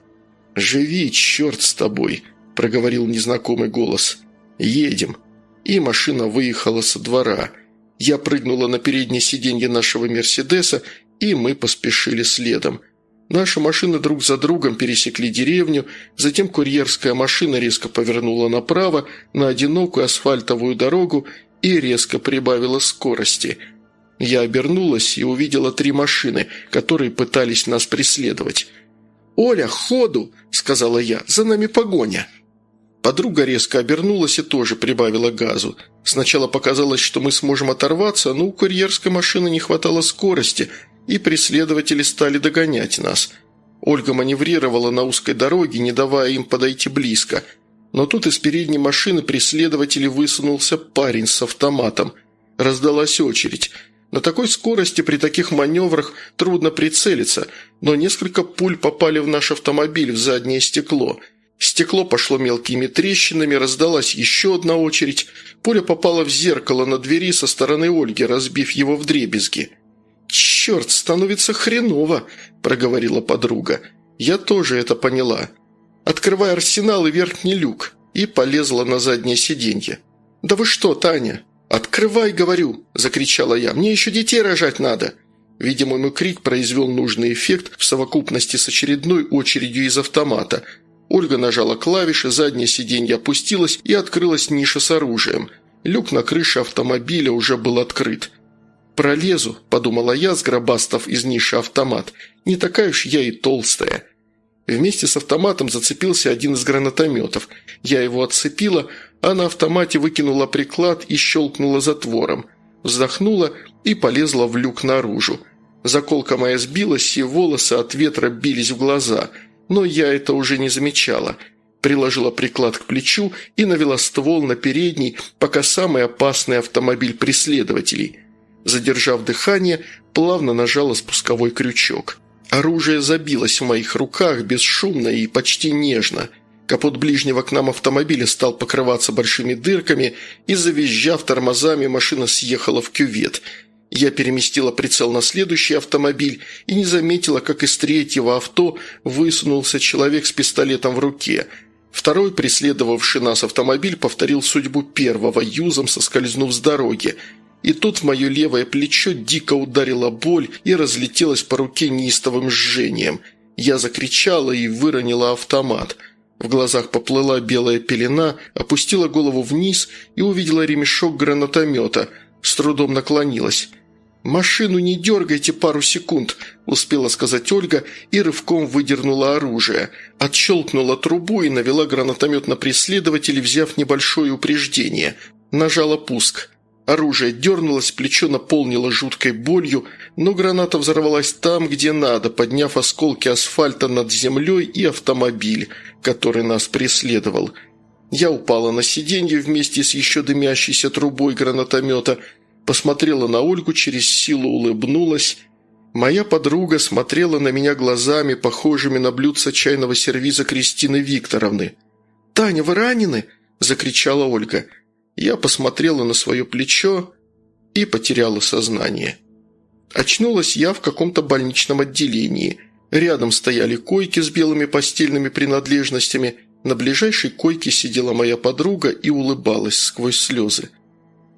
«Живи, черт с тобой!» – проговорил незнакомый голос. «Едем!» И машина выехала со двора. Я прыгнула на переднее сиденье нашего «Мерседеса», и мы поспешили следом – Наши машины друг за другом пересекли деревню, затем курьерская машина резко повернула направо на одинокую асфальтовую дорогу и резко прибавила скорости. Я обернулась и увидела три машины, которые пытались нас преследовать. «Оля, ходу!» – сказала я. «За нами погоня!» Подруга резко обернулась и тоже прибавила газу. Сначала показалось, что мы сможем оторваться, но у курьерской машины не хватало скорости – и преследователи стали догонять нас. Ольга маневрировала на узкой дороге, не давая им подойти близко. Но тут из передней машины преследователей высунулся парень с автоматом. Раздалась очередь. На такой скорости при таких маневрах трудно прицелиться, но несколько пуль попали в наш автомобиль в заднее стекло. Стекло пошло мелкими трещинами, раздалась еще одна очередь. Пуля попала в зеркало на двери со стороны Ольги, разбив его в дребезги. «Черт, становится хреново», – проговорила подруга. «Я тоже это поняла. Открывай арсенал и верхний люк». И полезла на заднее сиденье. «Да вы что, Таня?» «Открывай, говорю!» – закричала я. «Мне еще детей рожать надо!» Видимо, мой крик произвел нужный эффект в совокупности с очередной очередью из автомата. Ольга нажала клавиши, заднее сиденье опустилось и открылась ниша с оружием. Люк на крыше автомобиля уже был открыт. «Пролезу», – подумала я, сгробастав из ниши автомат. «Не такая уж я и толстая». Вместе с автоматом зацепился один из гранатометов. Я его отцепила, а на автомате выкинула приклад и щелкнула затвором. Вздохнула и полезла в люк наружу. Заколка моя сбилась, и волосы от ветра бились в глаза, но я это уже не замечала. приложила приклад к плечу и навела ствол на передний, пока самый опасный автомобиль преследователей. Задержав дыхание, плавно нажала спусковой крючок. Оружие забилось в моих руках бесшумно и почти нежно. Капот ближнего к нам автомобиля стал покрываться большими дырками, и, завизжав тормозами, машина съехала в кювет. Я переместила прицел на следующий автомобиль и не заметила, как из третьего авто высунулся человек с пистолетом в руке – Второй, преследовавший нас автомобиль, повторил судьбу первого, юзом соскользнув с дороги. И тут в мое левое плечо дико ударила боль и разлетелась по руке неистовым жжением. Я закричала и выронила автомат. В глазах поплыла белая пелена, опустила голову вниз и увидела ремешок гранатомета. С трудом наклонилась. «Машину не дергайте пару секунд», – успела сказать Ольга и рывком выдернула оружие. Отщелкнула трубу и навела гранатомет на преследователей, взяв небольшое упреждение. Нажала пуск. Оружие дернулось, плечо наполнило жуткой болью, но граната взорвалась там, где надо, подняв осколки асфальта над землей и автомобиль, который нас преследовал. Я упала на сиденье вместе с еще дымящейся трубой гранатомета – посмотрела на Ольгу, через силу улыбнулась. Моя подруга смотрела на меня глазами, похожими на блюдца чайного сервиза Кристины Викторовны. «Таня, вы ранены?» – закричала Ольга. Я посмотрела на свое плечо и потеряла сознание. Очнулась я в каком-то больничном отделении. Рядом стояли койки с белыми постельными принадлежностями. На ближайшей койке сидела моя подруга и улыбалась сквозь слезы.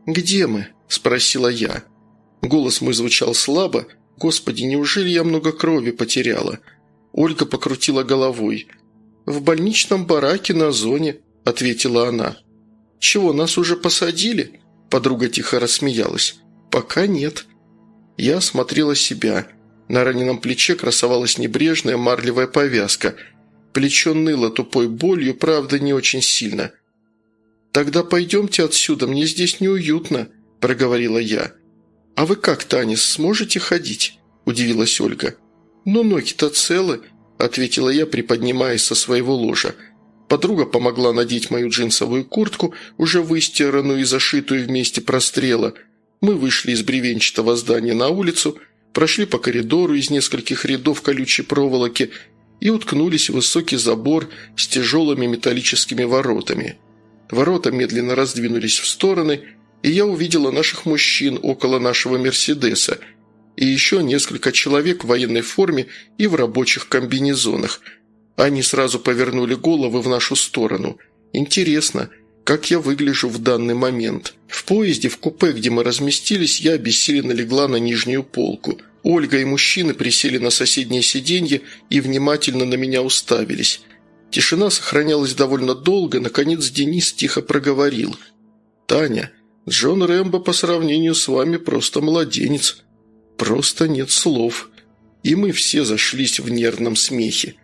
«Где мы?» – спросила я. Голос мой звучал слабо. «Господи, неужели я много крови потеряла?» Ольга покрутила головой. «В больничном бараке на зоне», – ответила она. «Чего, нас уже посадили?» Подруга тихо рассмеялась. «Пока нет». Я осмотрела себя. На раненом плече красовалась небрежная марлевая повязка. Плечо ныло тупой болью, правда, не очень сильно. «Тогда пойдемте отсюда, мне здесь неуютно», – проговорила я. «А вы как, Танис, сможете ходить?» – удивилась Ольга. «Ну, ноги-то целы», – ответила я, приподнимаясь со своего ложа. Подруга помогла надеть мою джинсовую куртку, уже выстиранную и зашитую вместе прострела. Мы вышли из бревенчатого здания на улицу, прошли по коридору из нескольких рядов колючей проволоки и уткнулись в высокий забор с тяжелыми металлическими воротами. Ворота медленно раздвинулись в стороны – и я увидела наших мужчин около нашего «Мерседеса» и еще несколько человек в военной форме и в рабочих комбинезонах. Они сразу повернули головы в нашу сторону. Интересно, как я выгляжу в данный момент. В поезде, в купе, где мы разместились, я обессиленно легла на нижнюю полку. Ольга и мужчины присели на соседнее сиденье и внимательно на меня уставились. Тишина сохранялась довольно долго, наконец Денис тихо проговорил. «Таня, Джон Рэмбо по сравнению с вами просто младенец. Просто нет слов. И мы все зашлись в нервном смехе.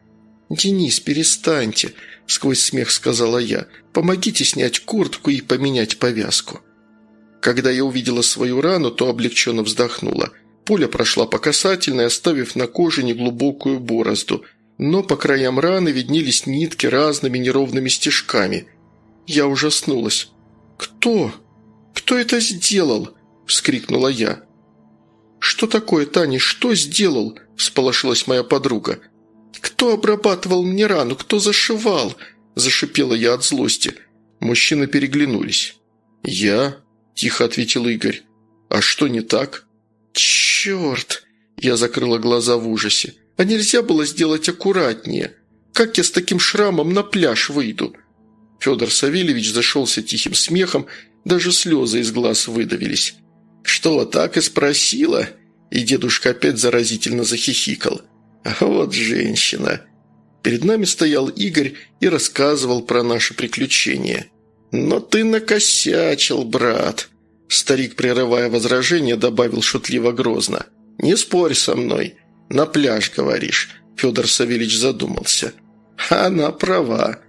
«Денис, перестаньте», – сквозь смех сказала я. «Помогите снять куртку и поменять повязку». Когда я увидела свою рану, то облегченно вздохнула. Пуля прошла по касательной, оставив на коже неглубокую борозду, но по краям раны виднелись нитки разными неровными стежками. Я ужаснулась. «Кто?» «Кто это сделал?» – вскрикнула я. «Что такое, Таня, что сделал?» – всполошилась моя подруга. «Кто обрабатывал мне рану? Кто зашивал?» – зашипела я от злости. Мужчины переглянулись. «Я?» – тихо ответил Игорь. «А что не так?» «Черт!» – я закрыла глаза в ужасе. «А нельзя было сделать аккуратнее? Как я с таким шрамом на пляж выйду?» Федор Савельевич зашелся тихим смехом даже слезы из глаз выдавились. «Что, так и спросила?» И дедушка опять заразительно захихикал. «Вот женщина!» Перед нами стоял Игорь и рассказывал про наши приключения. «Но ты накосячил, брат!» Старик, прерывая возражение, добавил шутливо-грозно. «Не спорь со мной. На пляж, говоришь». Федор Савельевич задумался. «Она права».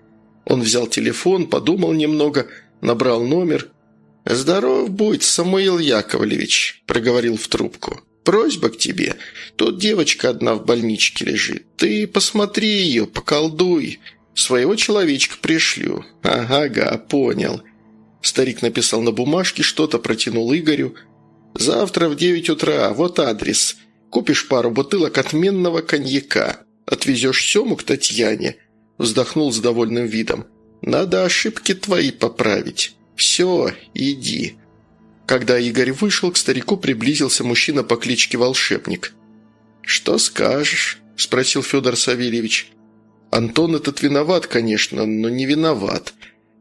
Он взял телефон, подумал немного, набрал номер «Здоров будь, Самуил Яковлевич», – проговорил в трубку. «Просьба к тебе. Тут девочка одна в больничке лежит. Ты посмотри ее, поколдуй. Своего человечка пришлю. Ага, понял. Старик написал на бумажке, что-то протянул Игорю. Завтра в девять утра, вот адрес. Купишь пару бутылок отменного коньяка. Отвезешь Сему к Татьяне. Вздохнул с довольным видом. Надо ошибки твои поправить. Все, иди. Когда Игорь вышел, к старику приблизился мужчина по кличке Волшебник. «Что скажешь?» – спросил Федор Савельевич. Антон этот виноват, конечно, но не виноват.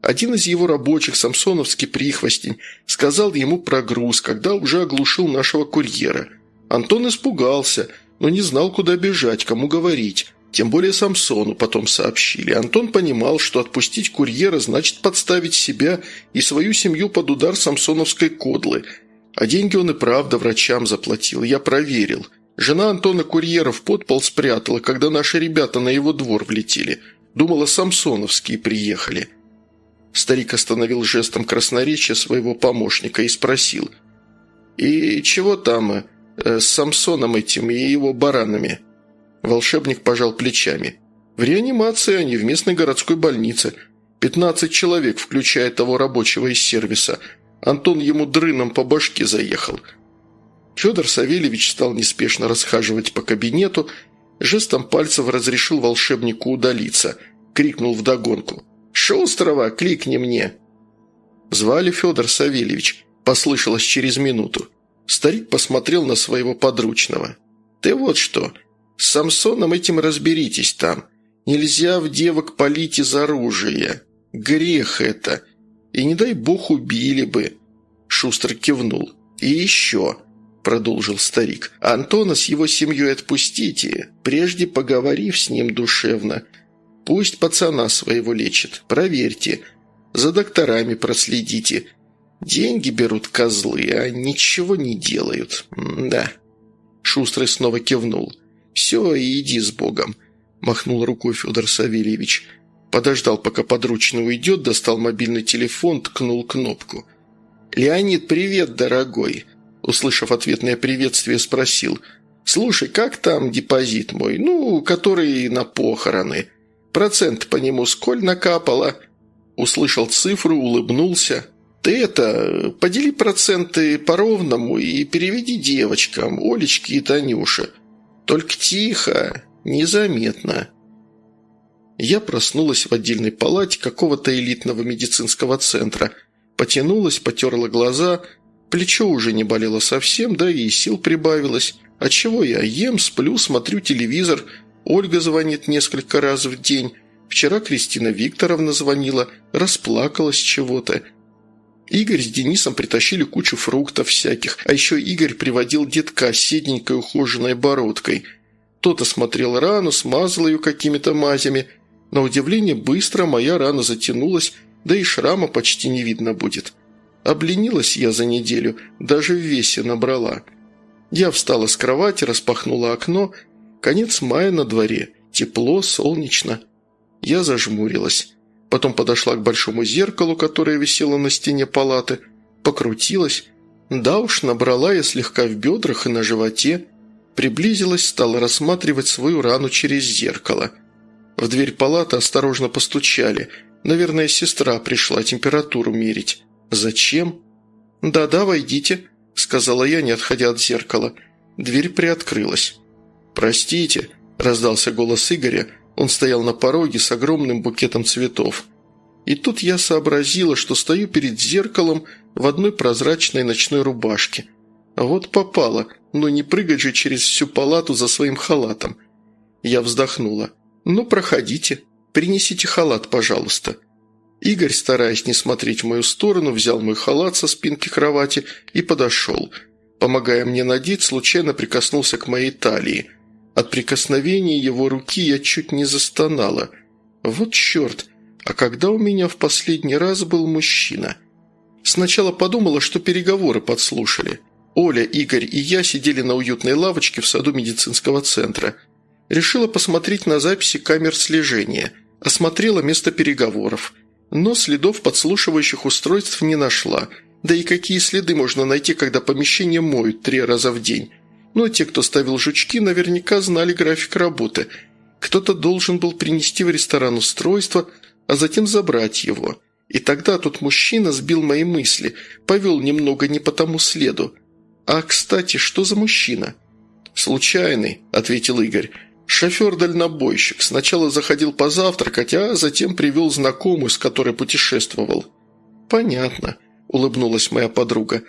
Один из его рабочих, самсоновский прихвостень, сказал ему про груз, когда уже оглушил нашего курьера. Антон испугался, но не знал, куда бежать, кому говорить. Тем более Самсону потом сообщили. Антон понимал, что отпустить курьера значит подставить себя и свою семью под удар самсоновской кодлы. А деньги он и правда врачам заплатил, я проверил – Жена Антона Курьера в подпол спрятала, когда наши ребята на его двор влетели. Думала, самсоновские приехали. Старик остановил жестом красноречия своего помощника и спросил. «И чего там э, с Самсоном этим и его баранами?» Волшебник пожал плечами. «В реанимации они, в местной городской больнице. Пятнадцать человек, включая того рабочего из сервиса. Антон ему дрыном по башке заехал. Федор Савельевич стал неспешно расхаживать по кабинету, жестом пальцев разрешил волшебнику удалиться, крикнул вдогонку. «Шустрого, кликни мне!» Звали Федор Савельевич, послышалось через минуту. Старик посмотрел на своего подручного. «Ты вот что, с Самсоном этим разберитесь там. Нельзя в девок палить из оружия. Грех это. И не дай бог убили бы». Шустр кивнул. «И еще. – продолжил старик. «Антона с его семьей отпустите, прежде поговорив с ним душевно. Пусть пацана своего лечит, проверьте. За докторами проследите. Деньги берут козлы, а ничего не делают. М да». Шустрый снова кивнул. «Все, иди с Богом», – махнул рукой Федор Савельевич. Подождал, пока подручный уйдет, достал мобильный телефон, ткнул кнопку. «Леонид, привет, дорогой!» Услышав ответное приветствие, спросил. «Слушай, как там депозит мой? Ну, который на похороны. Процент по нему сколь накапало?» Услышал цифру, улыбнулся. «Ты это, подели проценты по-ровному и переведи девочкам, Олечке и Танюше. Только тихо, незаметно». Я проснулась в отдельной палате какого-то элитного медицинского центра. Потянулась, потерла глаза – Плечо уже не болело совсем, да и сил прибавилось. А чего я? Ем, сплю, смотрю телевизор. Ольга звонит несколько раз в день. Вчера Кристина Викторовна звонила, расплакалась чего-то. Игорь с Денисом притащили кучу фруктов всяких, а еще Игорь приводил детка с седенькой ухоженной бородкой. Тот осмотрел рану, смазал ее какими-то мазями. На удивление быстро моя рана затянулась, да и шрама почти не видно будет. Обленилась я за неделю, даже в весе набрала. Я встала с кровати, распахнула окно. Конец мая на дворе. Тепло, солнечно. Я зажмурилась. Потом подошла к большому зеркалу, которое висело на стене палаты. Покрутилась. Да уж, набрала я слегка в бедрах и на животе. Приблизилась, стала рассматривать свою рану через зеркало. В дверь палаты осторожно постучали. Наверное, сестра пришла температуру мерить. «Зачем?» «Да-да, войдите», – сказала я, не отходя от зеркала. Дверь приоткрылась. «Простите», – раздался голос Игоря. Он стоял на пороге с огромным букетом цветов. И тут я сообразила, что стою перед зеркалом в одной прозрачной ночной рубашке. Вот попало, но не прыгать же через всю палату за своим халатом. Я вздохнула. «Ну, проходите. Принесите халат, пожалуйста». Игорь, стараясь не смотреть в мою сторону, взял мой халат со спинки кровати и подошел. Помогая мне надеть, случайно прикоснулся к моей талии. От прикосновения его руки я чуть не застонала. Вот черт, а когда у меня в последний раз был мужчина? Сначала подумала, что переговоры подслушали. Оля, Игорь и я сидели на уютной лавочке в саду медицинского центра. Решила посмотреть на записи камер слежения. Осмотрела место переговоров – но следов подслушивающих устройств не нашла. Да и какие следы можно найти, когда помещение моют три раза в день? Но те, кто ставил жучки, наверняка знали график работы. Кто-то должен был принести в ресторан устройство, а затем забрать его. И тогда тот мужчина сбил мои мысли, повел немного не по тому следу. А, кстати, что за мужчина?» «Случайный», – ответил Игорь. «Шофер-дальнобойщик. Сначала заходил позавтракать, а затем привел знакомую, с которой путешествовал». «Понятно», – улыбнулась моя подруга.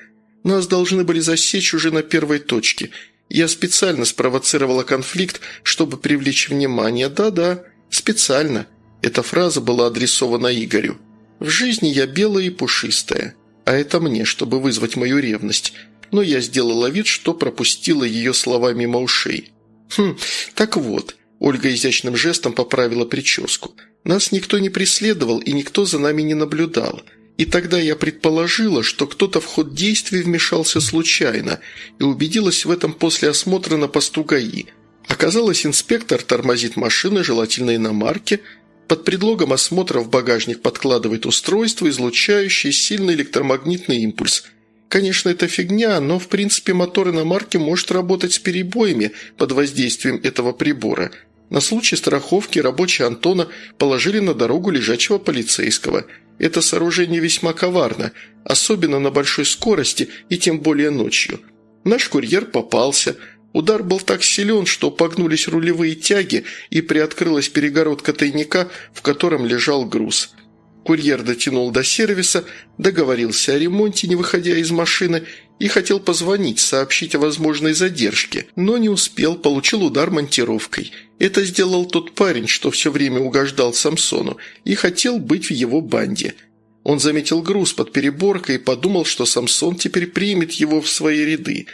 «Нас должны были засечь уже на первой точке. Я специально спровоцировала конфликт, чтобы привлечь внимание. Да-да, специально». Эта фраза была адресована Игорю. «В жизни я белая и пушистая, а это мне, чтобы вызвать мою ревность» но я сделала вид, что пропустила ее слова мимо ушей. «Хм, так вот», – Ольга изящным жестом поправила прическу. «Нас никто не преследовал и никто за нами не наблюдал. И тогда я предположила, что кто-то в ход действий вмешался случайно и убедилась в этом после осмотра на посту ГАИ. Оказалось, инспектор тормозит машины, желательно иномарки, под предлогом осмотра в багажник подкладывает устройство, излучающее сильный электромагнитный импульс – Конечно, это фигня, но в принципе мотор иномарки может работать с перебоями под воздействием этого прибора. На случай страховки рабочие Антона положили на дорогу лежачего полицейского. Это сооружение весьма коварно, особенно на большой скорости и тем более ночью. Наш курьер попался. Удар был так силен, что погнулись рулевые тяги и приоткрылась перегородка тайника, в котором лежал груз – Курьер дотянул до сервиса, договорился о ремонте, не выходя из машины, и хотел позвонить, сообщить о возможной задержке, но не успел, получил удар монтировкой. Это сделал тот парень, что все время угождал Самсону, и хотел быть в его банде. Он заметил груз под переборкой и подумал, что Самсон теперь примет его в свои ряды.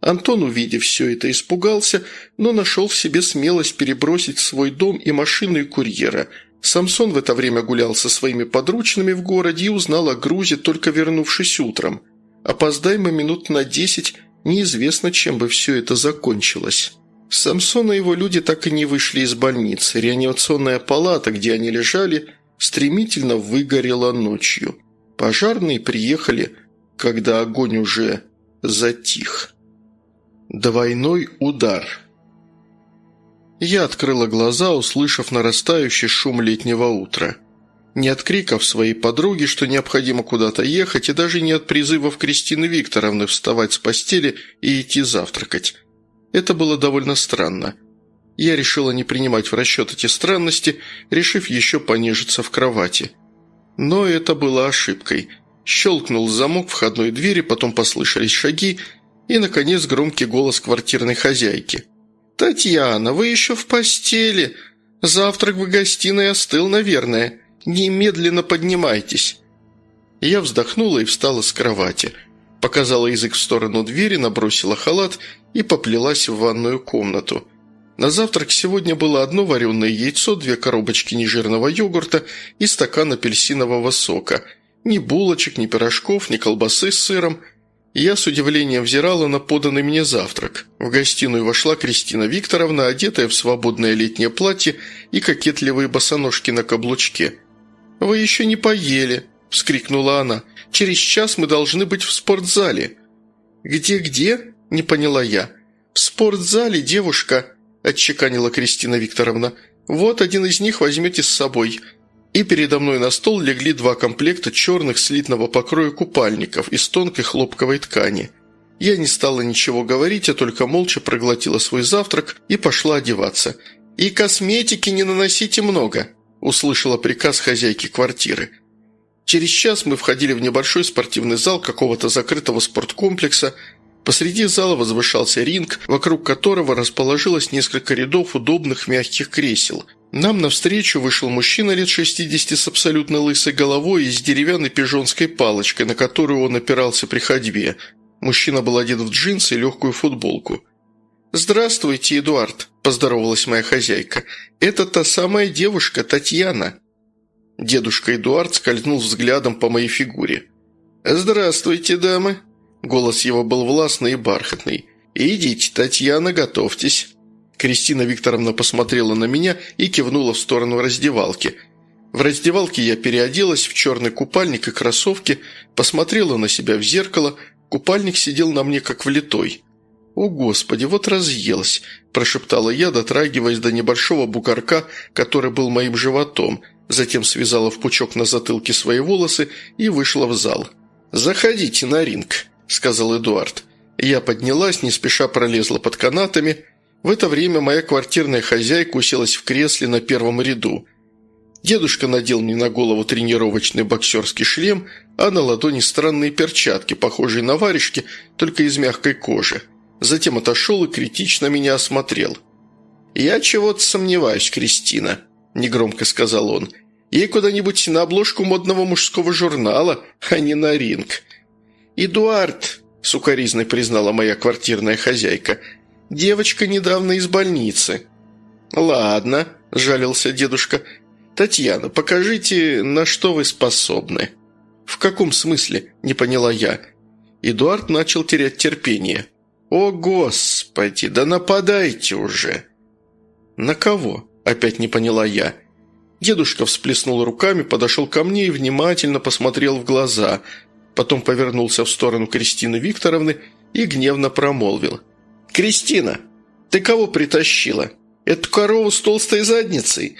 Антон, увидев все это, испугался, но нашел в себе смелость перебросить свой дом и машину и курьера – Самсон в это время гулял со своими подручными в городе и узнал о грузе, только вернувшись утром. Опоздай мы минут на десять, неизвестно, чем бы все это закончилось. Самсон и его люди так и не вышли из больницы. Реанимационная палата, где они лежали, стремительно выгорела ночью. Пожарные приехали, когда огонь уже затих. Двойной удар – я открыла глаза, услышав нарастающий шум летнего утра. Не от криков своей подруги, что необходимо куда-то ехать, и даже не от призывов Кристины Викторовны вставать с постели и идти завтракать. Это было довольно странно. Я решила не принимать в расчет эти странности, решив еще понежиться в кровати. Но это было ошибкой. Щелкнул замок входной двери, потом послышались шаги и, наконец, громкий голос квартирной хозяйки – «Татьяна, вы еще в постели. Завтрак в гостиной остыл, наверное. Немедленно поднимайтесь». Я вздохнула и встала с кровати. Показала язык в сторону двери, набросила халат и поплелась в ванную комнату. На завтрак сегодня было одно вареное яйцо, две коробочки нежирного йогурта и стакан апельсинового сока. Ни булочек, ни пирожков, ни колбасы с сыром – я с удивлением взирала на поданный мне завтрак. В гостиную вошла Кристина Викторовна, одетая в свободное летнее платье и кокетливые босоножки на каблучке. «Вы еще не поели», – вскрикнула она. «Через час мы должны быть в спортзале». «Где-где?» – не поняла я. «В спортзале, девушка», – отчеканила Кристина Викторовна. «Вот один из них возьмете с собой и передо мной на стол легли два комплекта черных слитного покроя купальников из тонкой хлопковой ткани. Я не стала ничего говорить, а только молча проглотила свой завтрак и пошла одеваться. «И косметики не наносите много», – услышала приказ хозяйки квартиры. Через час мы входили в небольшой спортивный зал какого-то закрытого спорткомплекса. Посреди зала возвышался ринг, вокруг которого расположилось несколько рядов удобных мягких кресел – нам навстречу вышел мужчина лет 60 с абсолютно лысой головой и с деревянной пижонской палочкой, на которую он опирался при ходьбе. Мужчина был одет в джинсы и легкую футболку. «Здравствуйте, Эдуард», – поздоровалась моя хозяйка. «Это та самая девушка, Татьяна». Дедушка Эдуард скользнул взглядом по моей фигуре. «Здравствуйте, дамы». Голос его был властный и бархатный. «Идите, Татьяна, готовьтесь». Кристина Викторовна посмотрела на меня и кивнула в сторону раздевалки. В раздевалке я переоделась в черный купальник и кроссовки, посмотрела на себя в зеркало, купальник сидел на мне как влитой. «О, Господи, вот разъелась!» – прошептала я, дотрагиваясь до небольшого бугорка, который был моим животом, затем связала в пучок на затылке свои волосы и вышла в зал. «Заходите на ринг», – сказал Эдуард. Я поднялась, не спеша пролезла под канатами. В это время моя квартирная хозяйка уселась в кресле на первом ряду. Дедушка надел мне на голову тренировочный боксерский шлем, а на ладони странные перчатки, похожие на варежки, только из мягкой кожи. Затем отошел и критично меня осмотрел. «Я чего-то сомневаюсь, Кристина», – негромко сказал он. «Ей куда-нибудь на обложку модного мужского журнала, а не на ринг». «Эдуард», – сукоризной признала моя квартирная хозяйка, – «девочка недавно из больницы». «Ладно», – жалился дедушка. «Татьяна, покажите, на что вы способны». «В каком смысле?» – не поняла я. Эдуард начал терять терпение. «О, Господи, да нападайте уже!» «На кого?» – опять не поняла я. Дедушка всплеснул руками, подошел ко мне и внимательно посмотрел в глаза, потом повернулся в сторону Кристины Викторовны и гневно промолвил. «Кристина, ты кого притащила? Эту корову с толстой задницей?»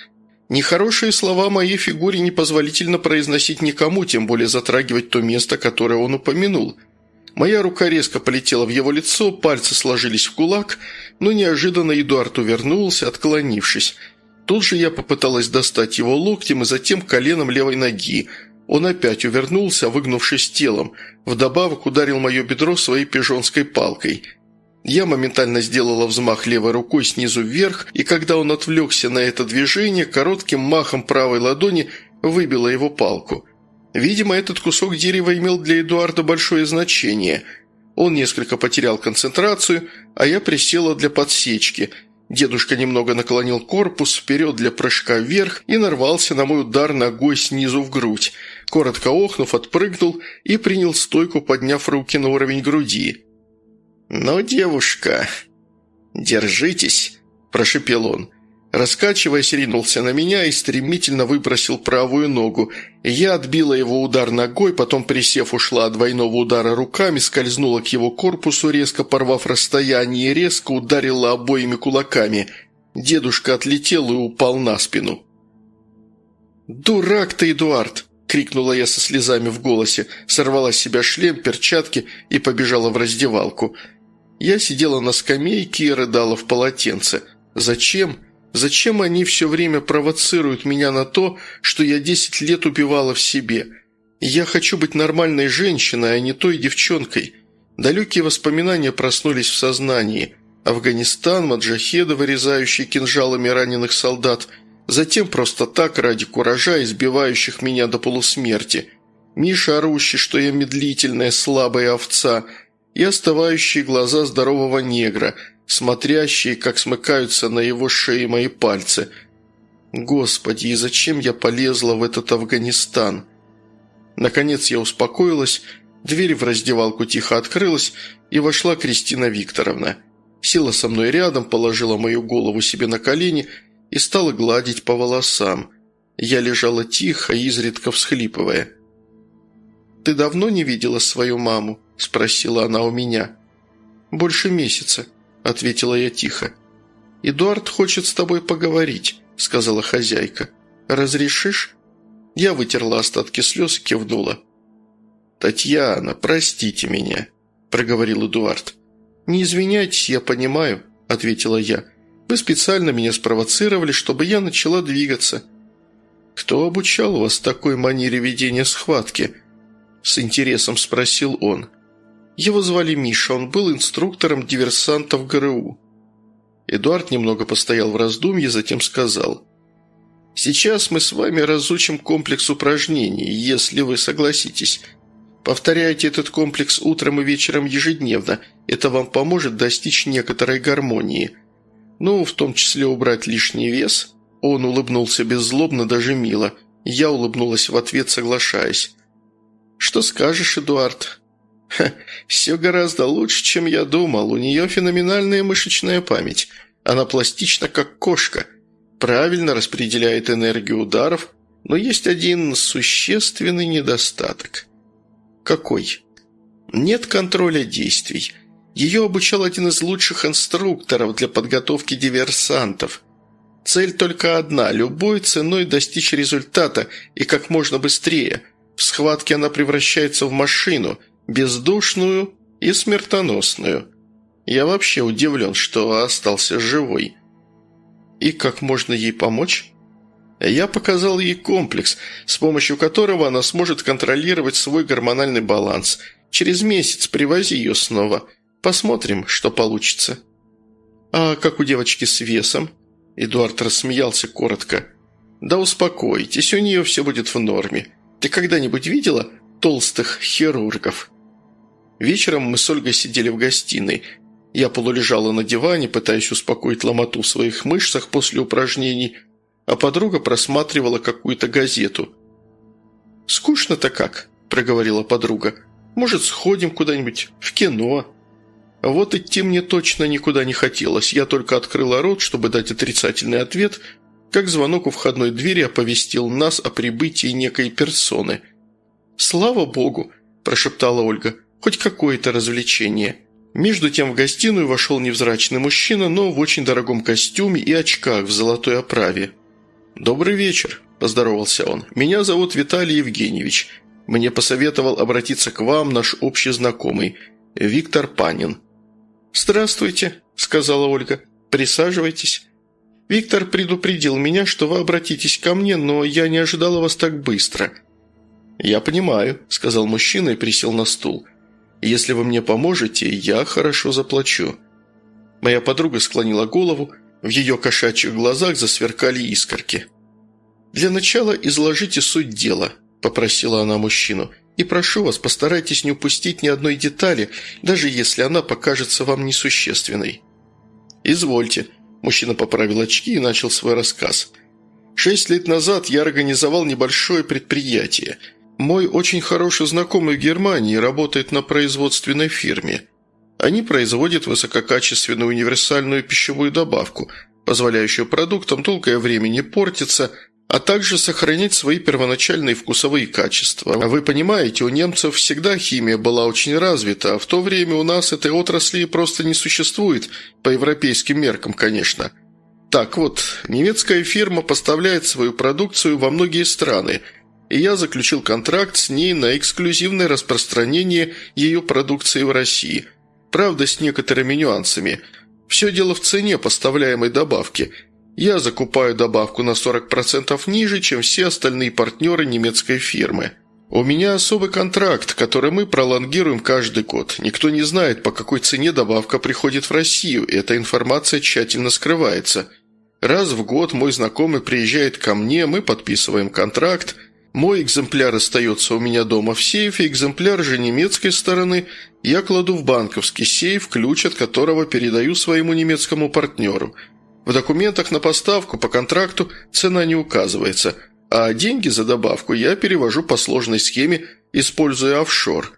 Нехорошие слова моей фигуре непозволительно произносить никому, тем более затрагивать то место, которое он упомянул – Моя рука резко полетела в его лицо, пальцы сложились в кулак, но неожиданно Эдуард увернулся, отклонившись. Тут же я попыталась достать его локтем и затем коленом левой ноги. Он опять увернулся, выгнувшись телом. Вдобавок ударил мое бедро своей пижонской палкой. Я моментально сделала взмах левой рукой снизу вверх, и когда он отвлекся на это движение, коротким махом правой ладони выбила его палку – Видимо, этот кусок дерева имел для Эдуарда большое значение. Он несколько потерял концентрацию, а я присела для подсечки. Дедушка немного наклонил корпус вперед для прыжка вверх и нарвался на мой удар ногой снизу в грудь. Коротко охнув, отпрыгнул и принял стойку, подняв руки на уровень груди. «Ну, девушка, держитесь», – прошепел он. Раскачиваясь, ринулся на меня и стремительно выбросил правую ногу. Я отбила его удар ногой, потом, присев, ушла от двойного удара руками, скользнула к его корпусу, резко порвав расстояние, и резко ударила обоими кулаками. Дедушка отлетел и упал на спину. «Дурак ты, Эдуард!» – крикнула я со слезами в голосе, сорвала с себя шлем, перчатки и побежала в раздевалку. Я сидела на скамейке и рыдала в полотенце. «Зачем?» Зачем они все время провоцируют меня на то, что я десять лет убивала в себе? Я хочу быть нормальной женщиной, а не той девчонкой. Далекие воспоминания проснулись в сознании. Афганистан, маджахеды, вырезающие кинжалами раненых солдат, затем просто так, ради куража, избивающих меня до полусмерти. Миша, орущий, что я медлительная, слабая овца, и оставающие глаза здорового негра – смотрящие, как смыкаются на его шее мои пальцы. Господи, и зачем я полезла в этот Афганистан? Наконец я успокоилась, дверь в раздевалку тихо открылась, и вошла Кристина Викторовна. Села со мной рядом, положила мою голову себе на колени и стала гладить по волосам. Я лежала тихо, изредка всхлипывая. «Ты давно не видела свою маму?» – спросила она у меня. «Больше месяца», – ответила я тихо. «Эдуард хочет с тобой поговорить», – сказала хозяйка. «Разрешишь?» Я вытерла остатки слез и кивнула. «Татьяна, простите меня», – проговорил Эдуард. «Не извиняйтесь, я понимаю», – ответила я. «Вы специально меня спровоцировали, чтобы я начала двигаться». «Кто обучал вас такой манере ведения схватки?» – с интересом спросил он. Его звали Миша, он был инструктором диверсантов ГРУ. Эдуард немного постоял в раздумье, затем сказал. «Сейчас мы с вами разучим комплекс упражнений, если вы согласитесь. Повторяйте этот комплекс утром и вечером ежедневно. Это вам поможет достичь некоторой гармонии. Ну, в том числе убрать лишний вес». Он улыбнулся беззлобно, даже мило. Я улыбнулась в ответ, соглашаясь. «Что скажешь, Эдуард?» Ха, все гораздо лучше, чем я думал. У нее феноменальная мышечная память. Она пластична, как кошка. Правильно распределяет энергию ударов, но есть один существенный недостаток. Какой? Нет контроля действий. Ее обучал один из лучших инструкторов для подготовки диверсантов. Цель только одна – любой ценой достичь результата и как можно быстрее. В схватке она превращается в машину, бездушную и смертоносную. Я вообще удивлен, что остался живой. И как можно ей помочь? Я показал ей комплекс, с помощью которого она сможет контролировать свой гормональный баланс. Через месяц привози ее снова. Посмотрим, что получится. А как у девочки с весом? Эдуард рассмеялся коротко. «Да успокойтесь, у нее все будет в норме. Ты когда-нибудь видела толстых хирургов?» Вечером мы с Ольгой сидели в гостиной. Я полулежала на диване, пытаясь успокоить ломоту в своих мышцах после упражнений, а подруга просматривала какую-то газету. «Скучно-то как?» – проговорила подруга. «Может, сходим куда-нибудь в кино?» Вот идти мне точно никуда не хотелось. Я только открыла рот, чтобы дать отрицательный ответ, как звонок у входной двери оповестил нас о прибытии некой персоны. «Слава богу!» – прошептала Ольга. «Хоть какое-то развлечение». Между тем в гостиную вошел невзрачный мужчина, но в очень дорогом костюме и очках в золотой оправе. «Добрый вечер», – поздоровался он. «Меня зовут Виталий Евгеньевич. Мне посоветовал обратиться к вам наш общий знакомый, Виктор Панин». «Здравствуйте», – сказала Ольга. «Присаживайтесь». «Виктор предупредил меня, что вы обратитесь ко мне, но я не ожидала вас так быстро». «Я понимаю», – сказал мужчина и присел на стул. «Если вы мне поможете, я хорошо заплачу». Моя подруга склонила голову, в ее кошачьих глазах засверкали искорки. «Для начала изложите суть дела», – попросила она мужчину – и прошу вас, постарайтесь не упустить ни одной детали, даже если она покажется вам несущественной». «Извольте», – мужчина поправил очки и начал свой рассказ. «Шесть лет назад я организовал небольшое предприятие. Мой очень хороший знакомый в Германии работает на производственной фирме. Они производят высококачественную универсальную пищевую добавку, позволяющую продуктам долгое время не портиться – а также сохранять свои первоначальные вкусовые качества. Вы понимаете, у немцев всегда химия была очень развита, а в то время у нас этой отрасли просто не существует, по европейским меркам, конечно. Так вот, немецкая фирма поставляет свою продукцию во многие страны, и я заключил контракт с ней на эксклюзивное распространение ее продукции в России. Правда, с некоторыми нюансами. Все дело в цене поставляемой добавки – я закупаю добавку на 40% ниже, чем все остальные партнеры немецкой фирмы. У меня особый контракт, который мы пролонгируем каждый год. Никто не знает, по какой цене добавка приходит в Россию, эта информация тщательно скрывается. Раз в год мой знакомый приезжает ко мне, мы подписываем контракт, мой экземпляр остается у меня дома в сейфе, экземпляр же немецкой стороны. Я кладу в банковский сейф, ключ от которого передаю своему немецкому партнеру – в документах на поставку по контракту цена не указывается, а деньги за добавку я перевожу по сложной схеме, используя офшор.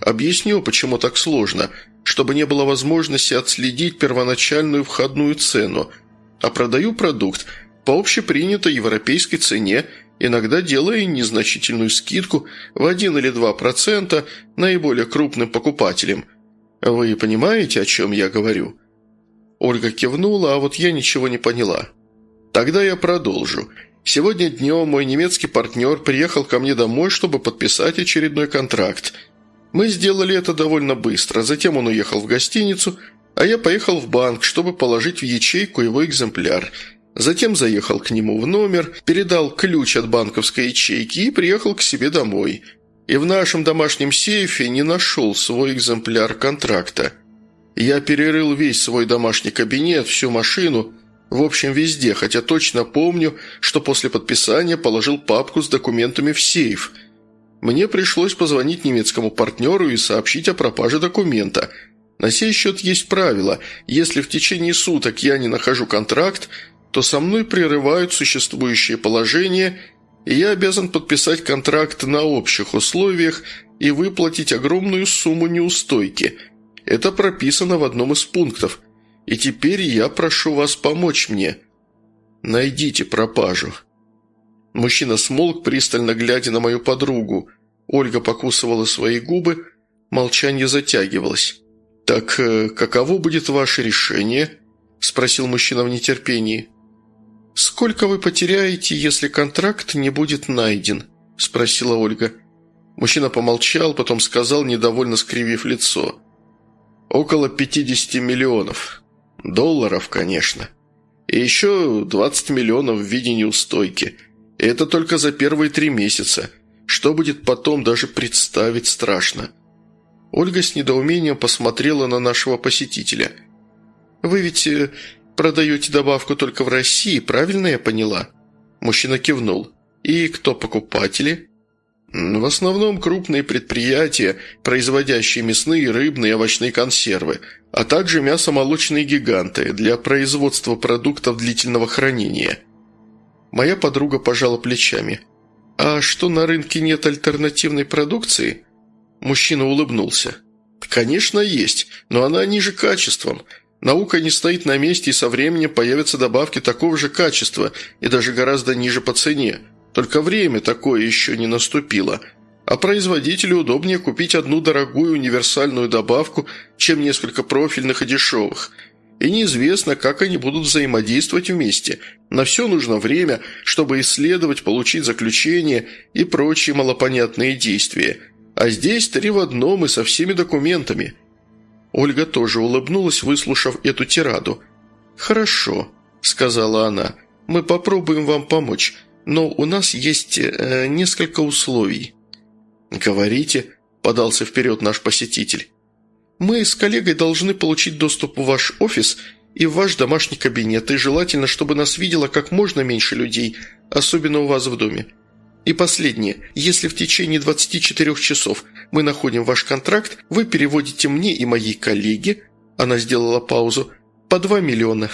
Объясню, почему так сложно, чтобы не было возможности отследить первоначальную входную цену, а продаю продукт по общепринятой европейской цене, иногда делая незначительную скидку в 1 или 2% наиболее крупным покупателям. Вы понимаете, о чем я говорю?» Ольга кивнула, а вот я ничего не поняла. «Тогда я продолжу. Сегодня днем мой немецкий партнер приехал ко мне домой, чтобы подписать очередной контракт. Мы сделали это довольно быстро, затем он уехал в гостиницу, а я поехал в банк, чтобы положить в ячейку его экземпляр. Затем заехал к нему в номер, передал ключ от банковской ячейки и приехал к себе домой. И в нашем домашнем сейфе не нашел свой экземпляр контракта». Я перерыл весь свой домашний кабинет, всю машину, в общем, везде, хотя точно помню, что после подписания положил папку с документами в сейф. Мне пришлось позвонить немецкому партнеру и сообщить о пропаже документа. На сей счет есть правило. Если в течение суток я не нахожу контракт, то со мной прерывают существующее положение, и я обязан подписать контракт на общих условиях и выплатить огромную сумму неустойки – это прописано в одном из пунктов. И теперь я прошу вас помочь мне. Найдите пропажу». Мужчина смолк, пристально глядя на мою подругу. Ольга покусывала свои губы, молчание затягивалось. «Так э, каково будет ваше решение?» – спросил мужчина в нетерпении. «Сколько вы потеряете, если контракт не будет найден?» – спросила Ольга. Мужчина помолчал, потом сказал, недовольно скривив лицо. «Около 50 миллионов. Долларов, конечно. И еще 20 миллионов в виде неустойки. И это только за первые три месяца. Что будет потом, даже представить страшно». Ольга с недоумением посмотрела на нашего посетителя. «Вы ведь э, продаете добавку только в России, правильно я поняла?» Мужчина кивнул. «И кто покупатели?» В основном крупные предприятия, производящие мясные, рыбные и овощные консервы, а также мясомолочные гиганты для производства продуктов длительного хранения. Моя подруга пожала плечами. «А что, на рынке нет альтернативной продукции?» Мужчина улыбнулся. «Конечно, есть, но она ниже качеством. Наука не стоит на месте, и со временем появятся добавки такого же качества и даже гораздо ниже по цене. Только время такое еще не наступило. А производителю удобнее купить одну дорогую универсальную добавку, чем несколько профильных и дешевых. И неизвестно, как они будут взаимодействовать вместе. На все нужно время, чтобы исследовать, получить заключение и прочие малопонятные действия. А здесь три в одном и со всеми документами. Ольга тоже улыбнулась, выслушав эту тираду. «Хорошо», – сказала она, – «мы попробуем вам помочь но у нас есть э, несколько условий». «Говорите», – подался вперед наш посетитель. «Мы с коллегой должны получить доступ в ваш офис и в ваш домашний кабинет, и желательно, чтобы нас видело как можно меньше людей, особенно у вас в доме. И последнее. Если в течение 24 часов мы находим ваш контракт, вы переводите мне и моей коллеге, она сделала паузу, по 2 миллиона.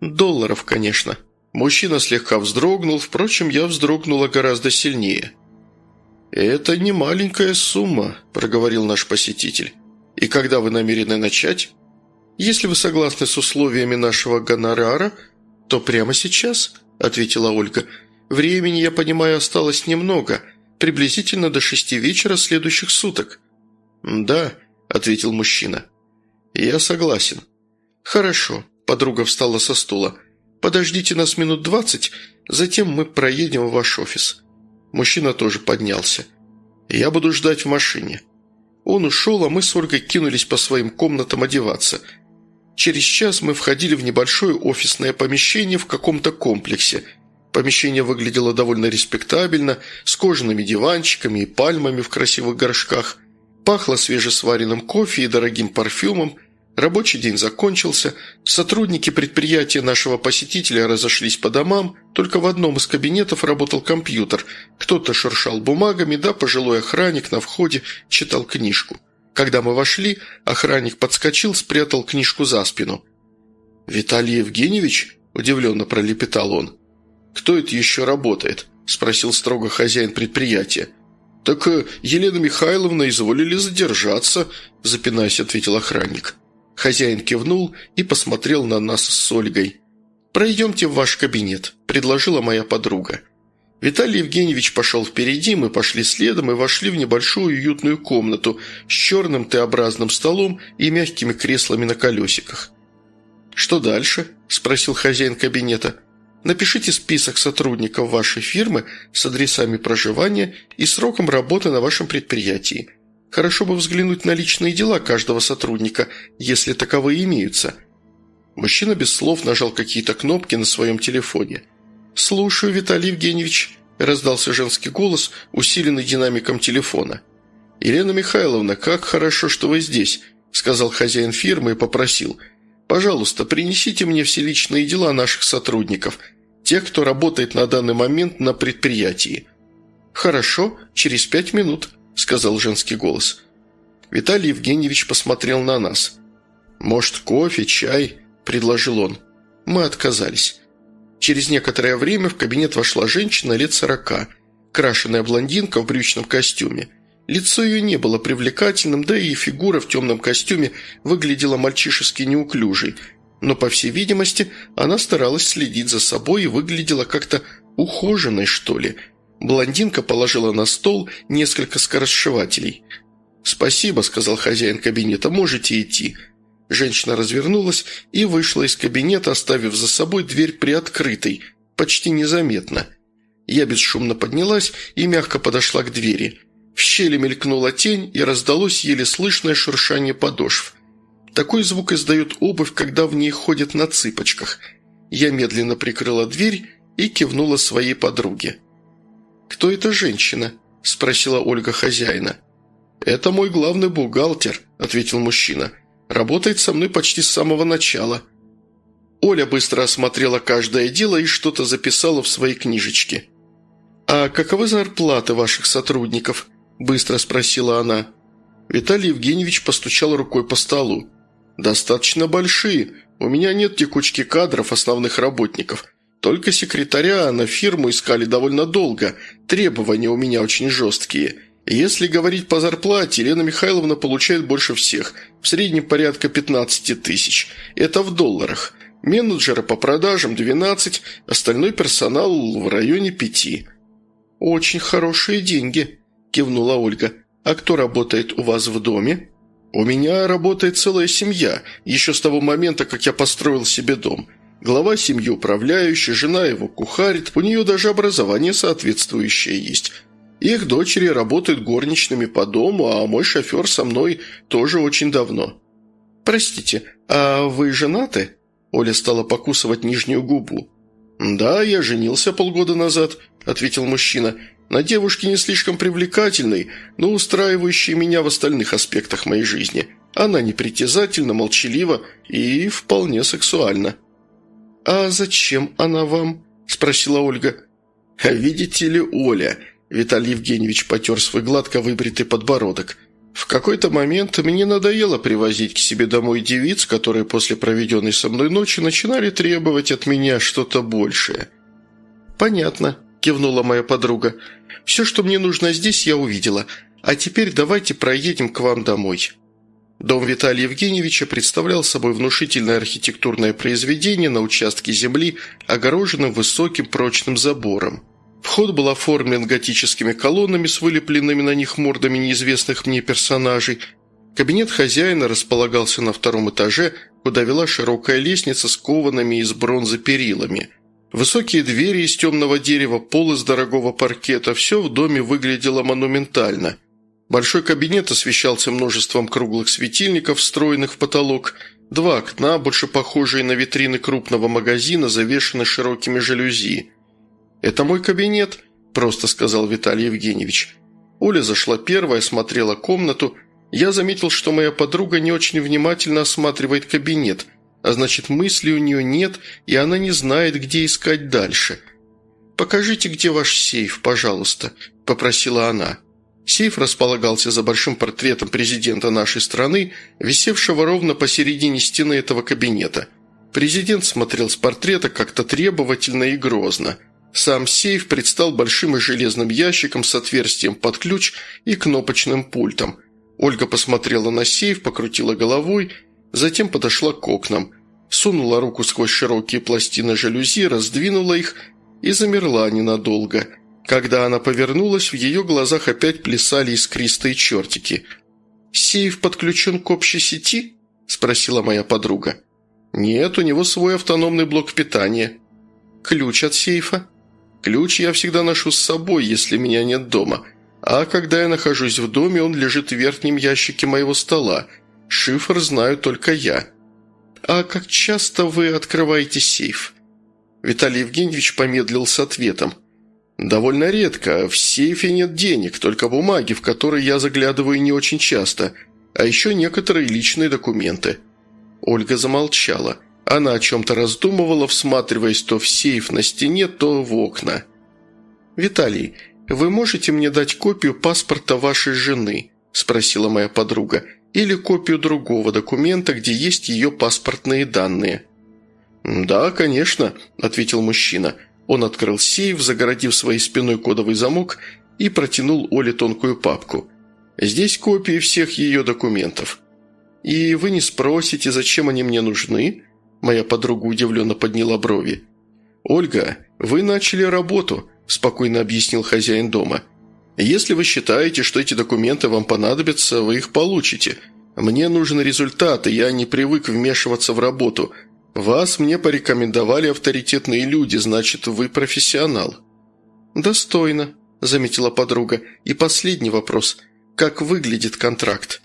Долларов, конечно». Мужчина слегка вздрогнул, впрочем, я вздрогнула гораздо сильнее. «Это не маленькая сумма», – проговорил наш посетитель. «И когда вы намерены начать?» «Если вы согласны с условиями нашего гонорара, то прямо сейчас», – ответила Ольга. «Времени, я понимаю, осталось немного, приблизительно до шести вечера следующих суток». «Да», – ответил мужчина. «Я согласен». «Хорошо», – подруга встала со стула. Подождите нас минут двадцать, затем мы проедем в ваш офис». Мужчина тоже поднялся. «Я буду ждать в машине». Он ушел, а мы с Ольгой кинулись по своим комнатам одеваться. Через час мы входили в небольшое офисное помещение в каком-то комплексе. Помещение выглядело довольно респектабельно, с кожаными диванчиками и пальмами в красивых горшках. Пахло свежесваренным кофе и дорогим парфюмом, Рабочий день закончился, сотрудники предприятия нашего посетителя разошлись по домам, только в одном из кабинетов работал компьютер, кто-то шуршал бумагами, да пожилой охранник на входе читал книжку. Когда мы вошли, охранник подскочил, спрятал книжку за спину. «Виталий Евгеньевич?» – удивленно пролепетал он. «Кто это еще работает?» – спросил строго хозяин предприятия. «Так э, Елена Михайловна изволили задержаться», – запинаясь, ответил охранник. Хозяин кивнул и посмотрел на нас с Ольгой. «Пройдемте в ваш кабинет», – предложила моя подруга. Виталий Евгеньевич пошел впереди, мы пошли следом и вошли в небольшую уютную комнату с черным Т-образным столом и мягкими креслами на колесиках. «Что дальше?» – спросил хозяин кабинета. «Напишите список сотрудников вашей фирмы с адресами проживания и сроком работы на вашем предприятии. Хорошо бы взглянуть на личные дела каждого сотрудника, если таковые имеются». Мужчина без слов нажал какие-то кнопки на своем телефоне. «Слушаю, Виталий Евгеньевич», – раздался женский голос, усиленный динамиком телефона. «Елена Михайловна, как хорошо, что вы здесь», – сказал хозяин фирмы и попросил. «Пожалуйста, принесите мне все личные дела наших сотрудников, тех, кто работает на данный момент на предприятии». «Хорошо, через пять минут», – сказал женский голос. Виталий Евгеньевич посмотрел на нас. «Может, кофе, чай?» – предложил он. Мы отказались. Через некоторое время в кабинет вошла женщина лет сорока, крашеная блондинка в брючном костюме. Лицо ее не было привлекательным, да и фигура в темном костюме выглядела мальчишески неуклюжей, но, по всей видимости, она старалась следить за собой и выглядела как-то ухоженной, что ли – Блондинка положила на стол несколько скоросшивателей. «Спасибо», – сказал хозяин кабинета, – «можете идти». Женщина развернулась и вышла из кабинета, оставив за собой дверь приоткрытой, почти незаметно. Я бесшумно поднялась и мягко подошла к двери. В щели мелькнула тень и раздалось еле слышное шуршание подошв. Такой звук издает обувь, когда в ней ходят на цыпочках. Я медленно прикрыла дверь и кивнула своей подруге. «Кто эта женщина?» – спросила Ольга хозяина. «Это мой главный бухгалтер», – ответил мужчина. «Работает со мной почти с самого начала». Оля быстро осмотрела каждое дело и что-то записала в своей книжечке. «А каковы зарплаты ваших сотрудников?» – быстро спросила она. Виталий Евгеньевич постучал рукой по столу. «Достаточно большие. У меня нет текучки кадров, основных работников. Только секретаря на фирму искали довольно долго. Требования у меня очень жесткие. Если говорить по зарплате, Елена Михайловна получает больше всех. В среднем порядка 15 тысяч. Это в долларах. Менеджеры по продажам 12, остальной персонал в районе 5. «Очень хорошие деньги», – кивнула Ольга. «А кто работает у вас в доме?» «У меня работает целая семья, еще с того момента, как я построил себе дом. Глава семьи управляющий, жена его кухарит, у нее даже образование соответствующее есть. Их дочери работают горничными по дому, а мой шофер со мной тоже очень давно». «Простите, а вы женаты?» Оля стала покусывать нижнюю губу. «Да, я женился полгода назад», – ответил мужчина. На девушке не слишком привлекательной, но устраивающей меня в остальных аспектах моей жизни. Она непритязательна, молчалива и вполне сексуальна». «А зачем она вам?» – спросила Ольга. «А видите ли, Оля?» – Виталий Евгеньевич потер свой гладко выбритый подбородок. «В какой-то момент мне надоело привозить к себе домой девиц, которые после проведенной со мной ночи начинали требовать от меня что-то большее». «Понятно», кивнула моя подруга. «Все, что мне нужно здесь, я увидела. А теперь давайте проедем к вам домой». Дом Виталия Евгеньевича представлял собой внушительное архитектурное произведение на участке земли, огороженном высоким прочным забором. Вход был оформлен готическими колоннами с вылепленными на них мордами неизвестных мне персонажей. Кабинет хозяина располагался на втором этаже, куда вела широкая лестница с коваными из бронзы перилами – Высокие двери из темного дерева, пол из дорогого паркета – все в доме выглядело монументально. Большой кабинет освещался множеством круглых светильников, встроенных в потолок. Два окна, больше похожие на витрины крупного магазина, завешены широкими жалюзи. «Это мой кабинет», – просто сказал Виталий Евгеньевич. Оля зашла первая, осмотрела комнату. Я заметил, что моя подруга не очень внимательно осматривает кабинет – а значит, мысли у нее нет, и она не знает, где искать дальше. «Покажите, где ваш сейф, пожалуйста», – попросила она. Сейф располагался за большим портретом президента нашей страны, висевшего ровно посередине стены этого кабинета. Президент смотрел с портрета как-то требовательно и грозно. Сам сейф предстал большим и железным ящиком с отверстием под ключ и кнопочным пультом. Ольга посмотрела на сейф, покрутила головой Затем подошла к окнам, сунула руку сквозь широкие пластины жалюзи, раздвинула их и замерла ненадолго. Когда она повернулась, в ее глазах опять плясали искристые чертики. «Сейф подключен к общей сети?» – спросила моя подруга. «Нет, у него свой автономный блок питания». «Ключ от сейфа?» «Ключ я всегда ношу с собой, если меня нет дома. А когда я нахожусь в доме, он лежит в верхнем ящике моего стола – Шифр знаю только я. А как часто вы открываете сейф? Виталий Евгеньевич помедлил с ответом. «Довольно редко. В сейфе нет денег, только бумаги, в которые я заглядываю не очень часто, а еще некоторые личные документы». Ольга замолчала. Она о чем-то раздумывала, всматриваясь то в сейф на стене, то в окна. «Виталий, вы можете мне дать копию паспорта вашей жены?» – спросила моя подруга или копию другого документа, где есть ее паспортные данные». «Да, конечно», – ответил мужчина. Он открыл сейф, загородив своей спиной кодовый замок и протянул Оле тонкую папку. «Здесь копии всех ее документов». «И вы не спросите, зачем они мне нужны?» Моя подруга удивленно подняла брови. «Ольга, вы начали работу», – спокойно объяснил хозяин дома – если вы считаете, что эти документы вам понадобятся, вы их получите. Мне нужен результат, и я не привык вмешиваться в работу. Вас мне порекомендовали авторитетные люди, значит, вы профессионал». «Достойно», – заметила подруга. «И последний вопрос. Как выглядит контракт?»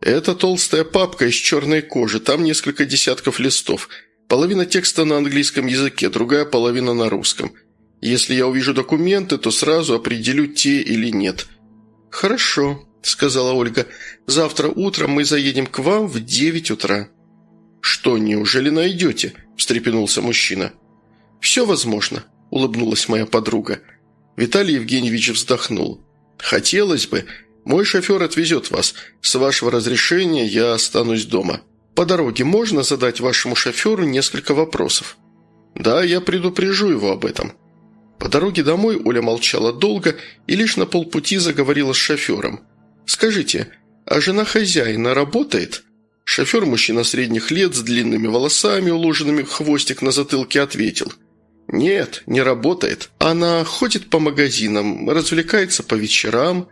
«Это толстая папка из черной кожи, там несколько десятков листов. Половина текста на английском языке, другая половина на русском. Если я увижу документы, то сразу определю, те или нет». «Хорошо», – сказала Ольга. «Завтра утром мы заедем к вам в девять утра». «Что, неужели найдете?» – встрепенулся мужчина. «Все возможно», – улыбнулась моя подруга. Виталий Евгеньевич вздохнул. «Хотелось бы. Мой шофер отвезет вас. С вашего разрешения я останусь дома. По дороге можно задать вашему шоферу несколько вопросов?» «Да, я предупрежу его об этом». По дороге домой Оля молчала долго и лишь на полпути заговорила с шофером. «Скажите, а жена хозяина работает?» Шофер, мужчина средних лет, с длинными волосами, уложенными в хвостик на затылке, ответил. «Нет, не работает. Она ходит по магазинам, развлекается по вечерам».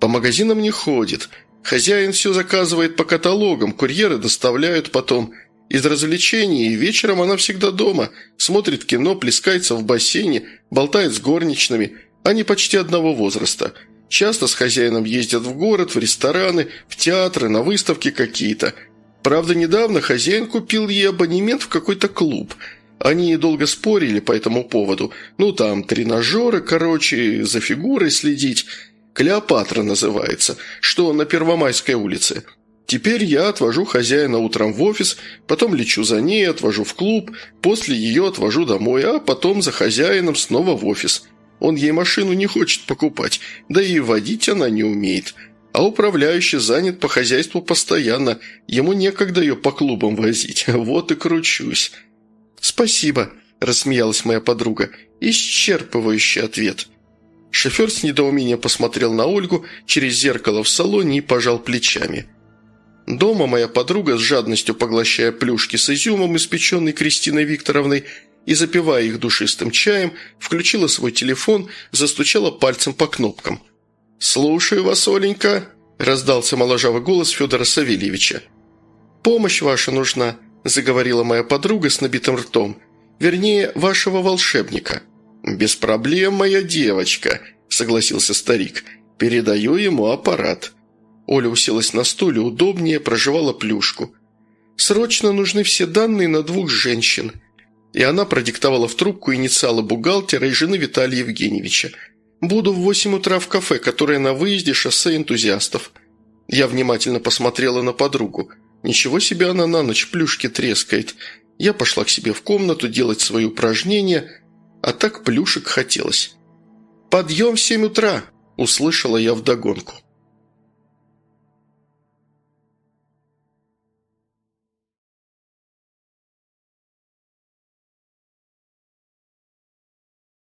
«По магазинам не ходит. Хозяин все заказывает по каталогам, курьеры доставляют потом. Из развлечений вечером она всегда дома, смотрит кино, плескается в бассейне, болтает с горничными. Они почти одного возраста. Часто с хозяином ездят в город, в рестораны, в театры, на выставки какие-то. Правда, недавно хозяин купил ей абонемент в какой-то клуб. Они долго спорили по этому поводу. Ну, там тренажеры, короче, за фигурой следить. Клеопатра называется, что на Первомайской улице. Теперь я отвожу хозяина утром в офис, потом лечу за ней, отвожу в клуб, после ее отвожу домой, а потом за хозяином снова в офис. Он ей машину не хочет покупать, да и водить она не умеет. А управляющий занят по хозяйству постоянно, ему некогда ее по клубам возить, вот и кручусь». «Спасибо», – рассмеялась моя подруга. «Исчерпывающий ответ». Шофер с недоумением посмотрел на Ольгу через зеркало в салоне и пожал плечами – Дома моя подруга, с жадностью поглощая плюшки с изюмом, испеченной Кристиной Викторовной, и запивая их душистым чаем, включила свой телефон, застучала пальцем по кнопкам. «Слушаю вас, Оленька», – раздался моложавый голос Федора Савельевича. «Помощь ваша нужна», – заговорила моя подруга с набитым ртом. «Вернее, вашего волшебника». «Без проблем, моя девочка», – согласился старик. «Передаю ему аппарат». Оля уселась на стуле удобнее, проживала плюшку. «Срочно нужны все данные на двух женщин». И она продиктовала в трубку инициалы бухгалтера и жены Виталия Евгеньевича. «Буду в восемь утра в кафе, которое на выезде шоссе энтузиастов». Я внимательно посмотрела на подругу. Ничего себе она на ночь плюшки трескает. Я пошла к себе в комнату делать свои упражнения, а так плюшек хотелось. «Подъем в семь утра!» – услышала я вдогонку.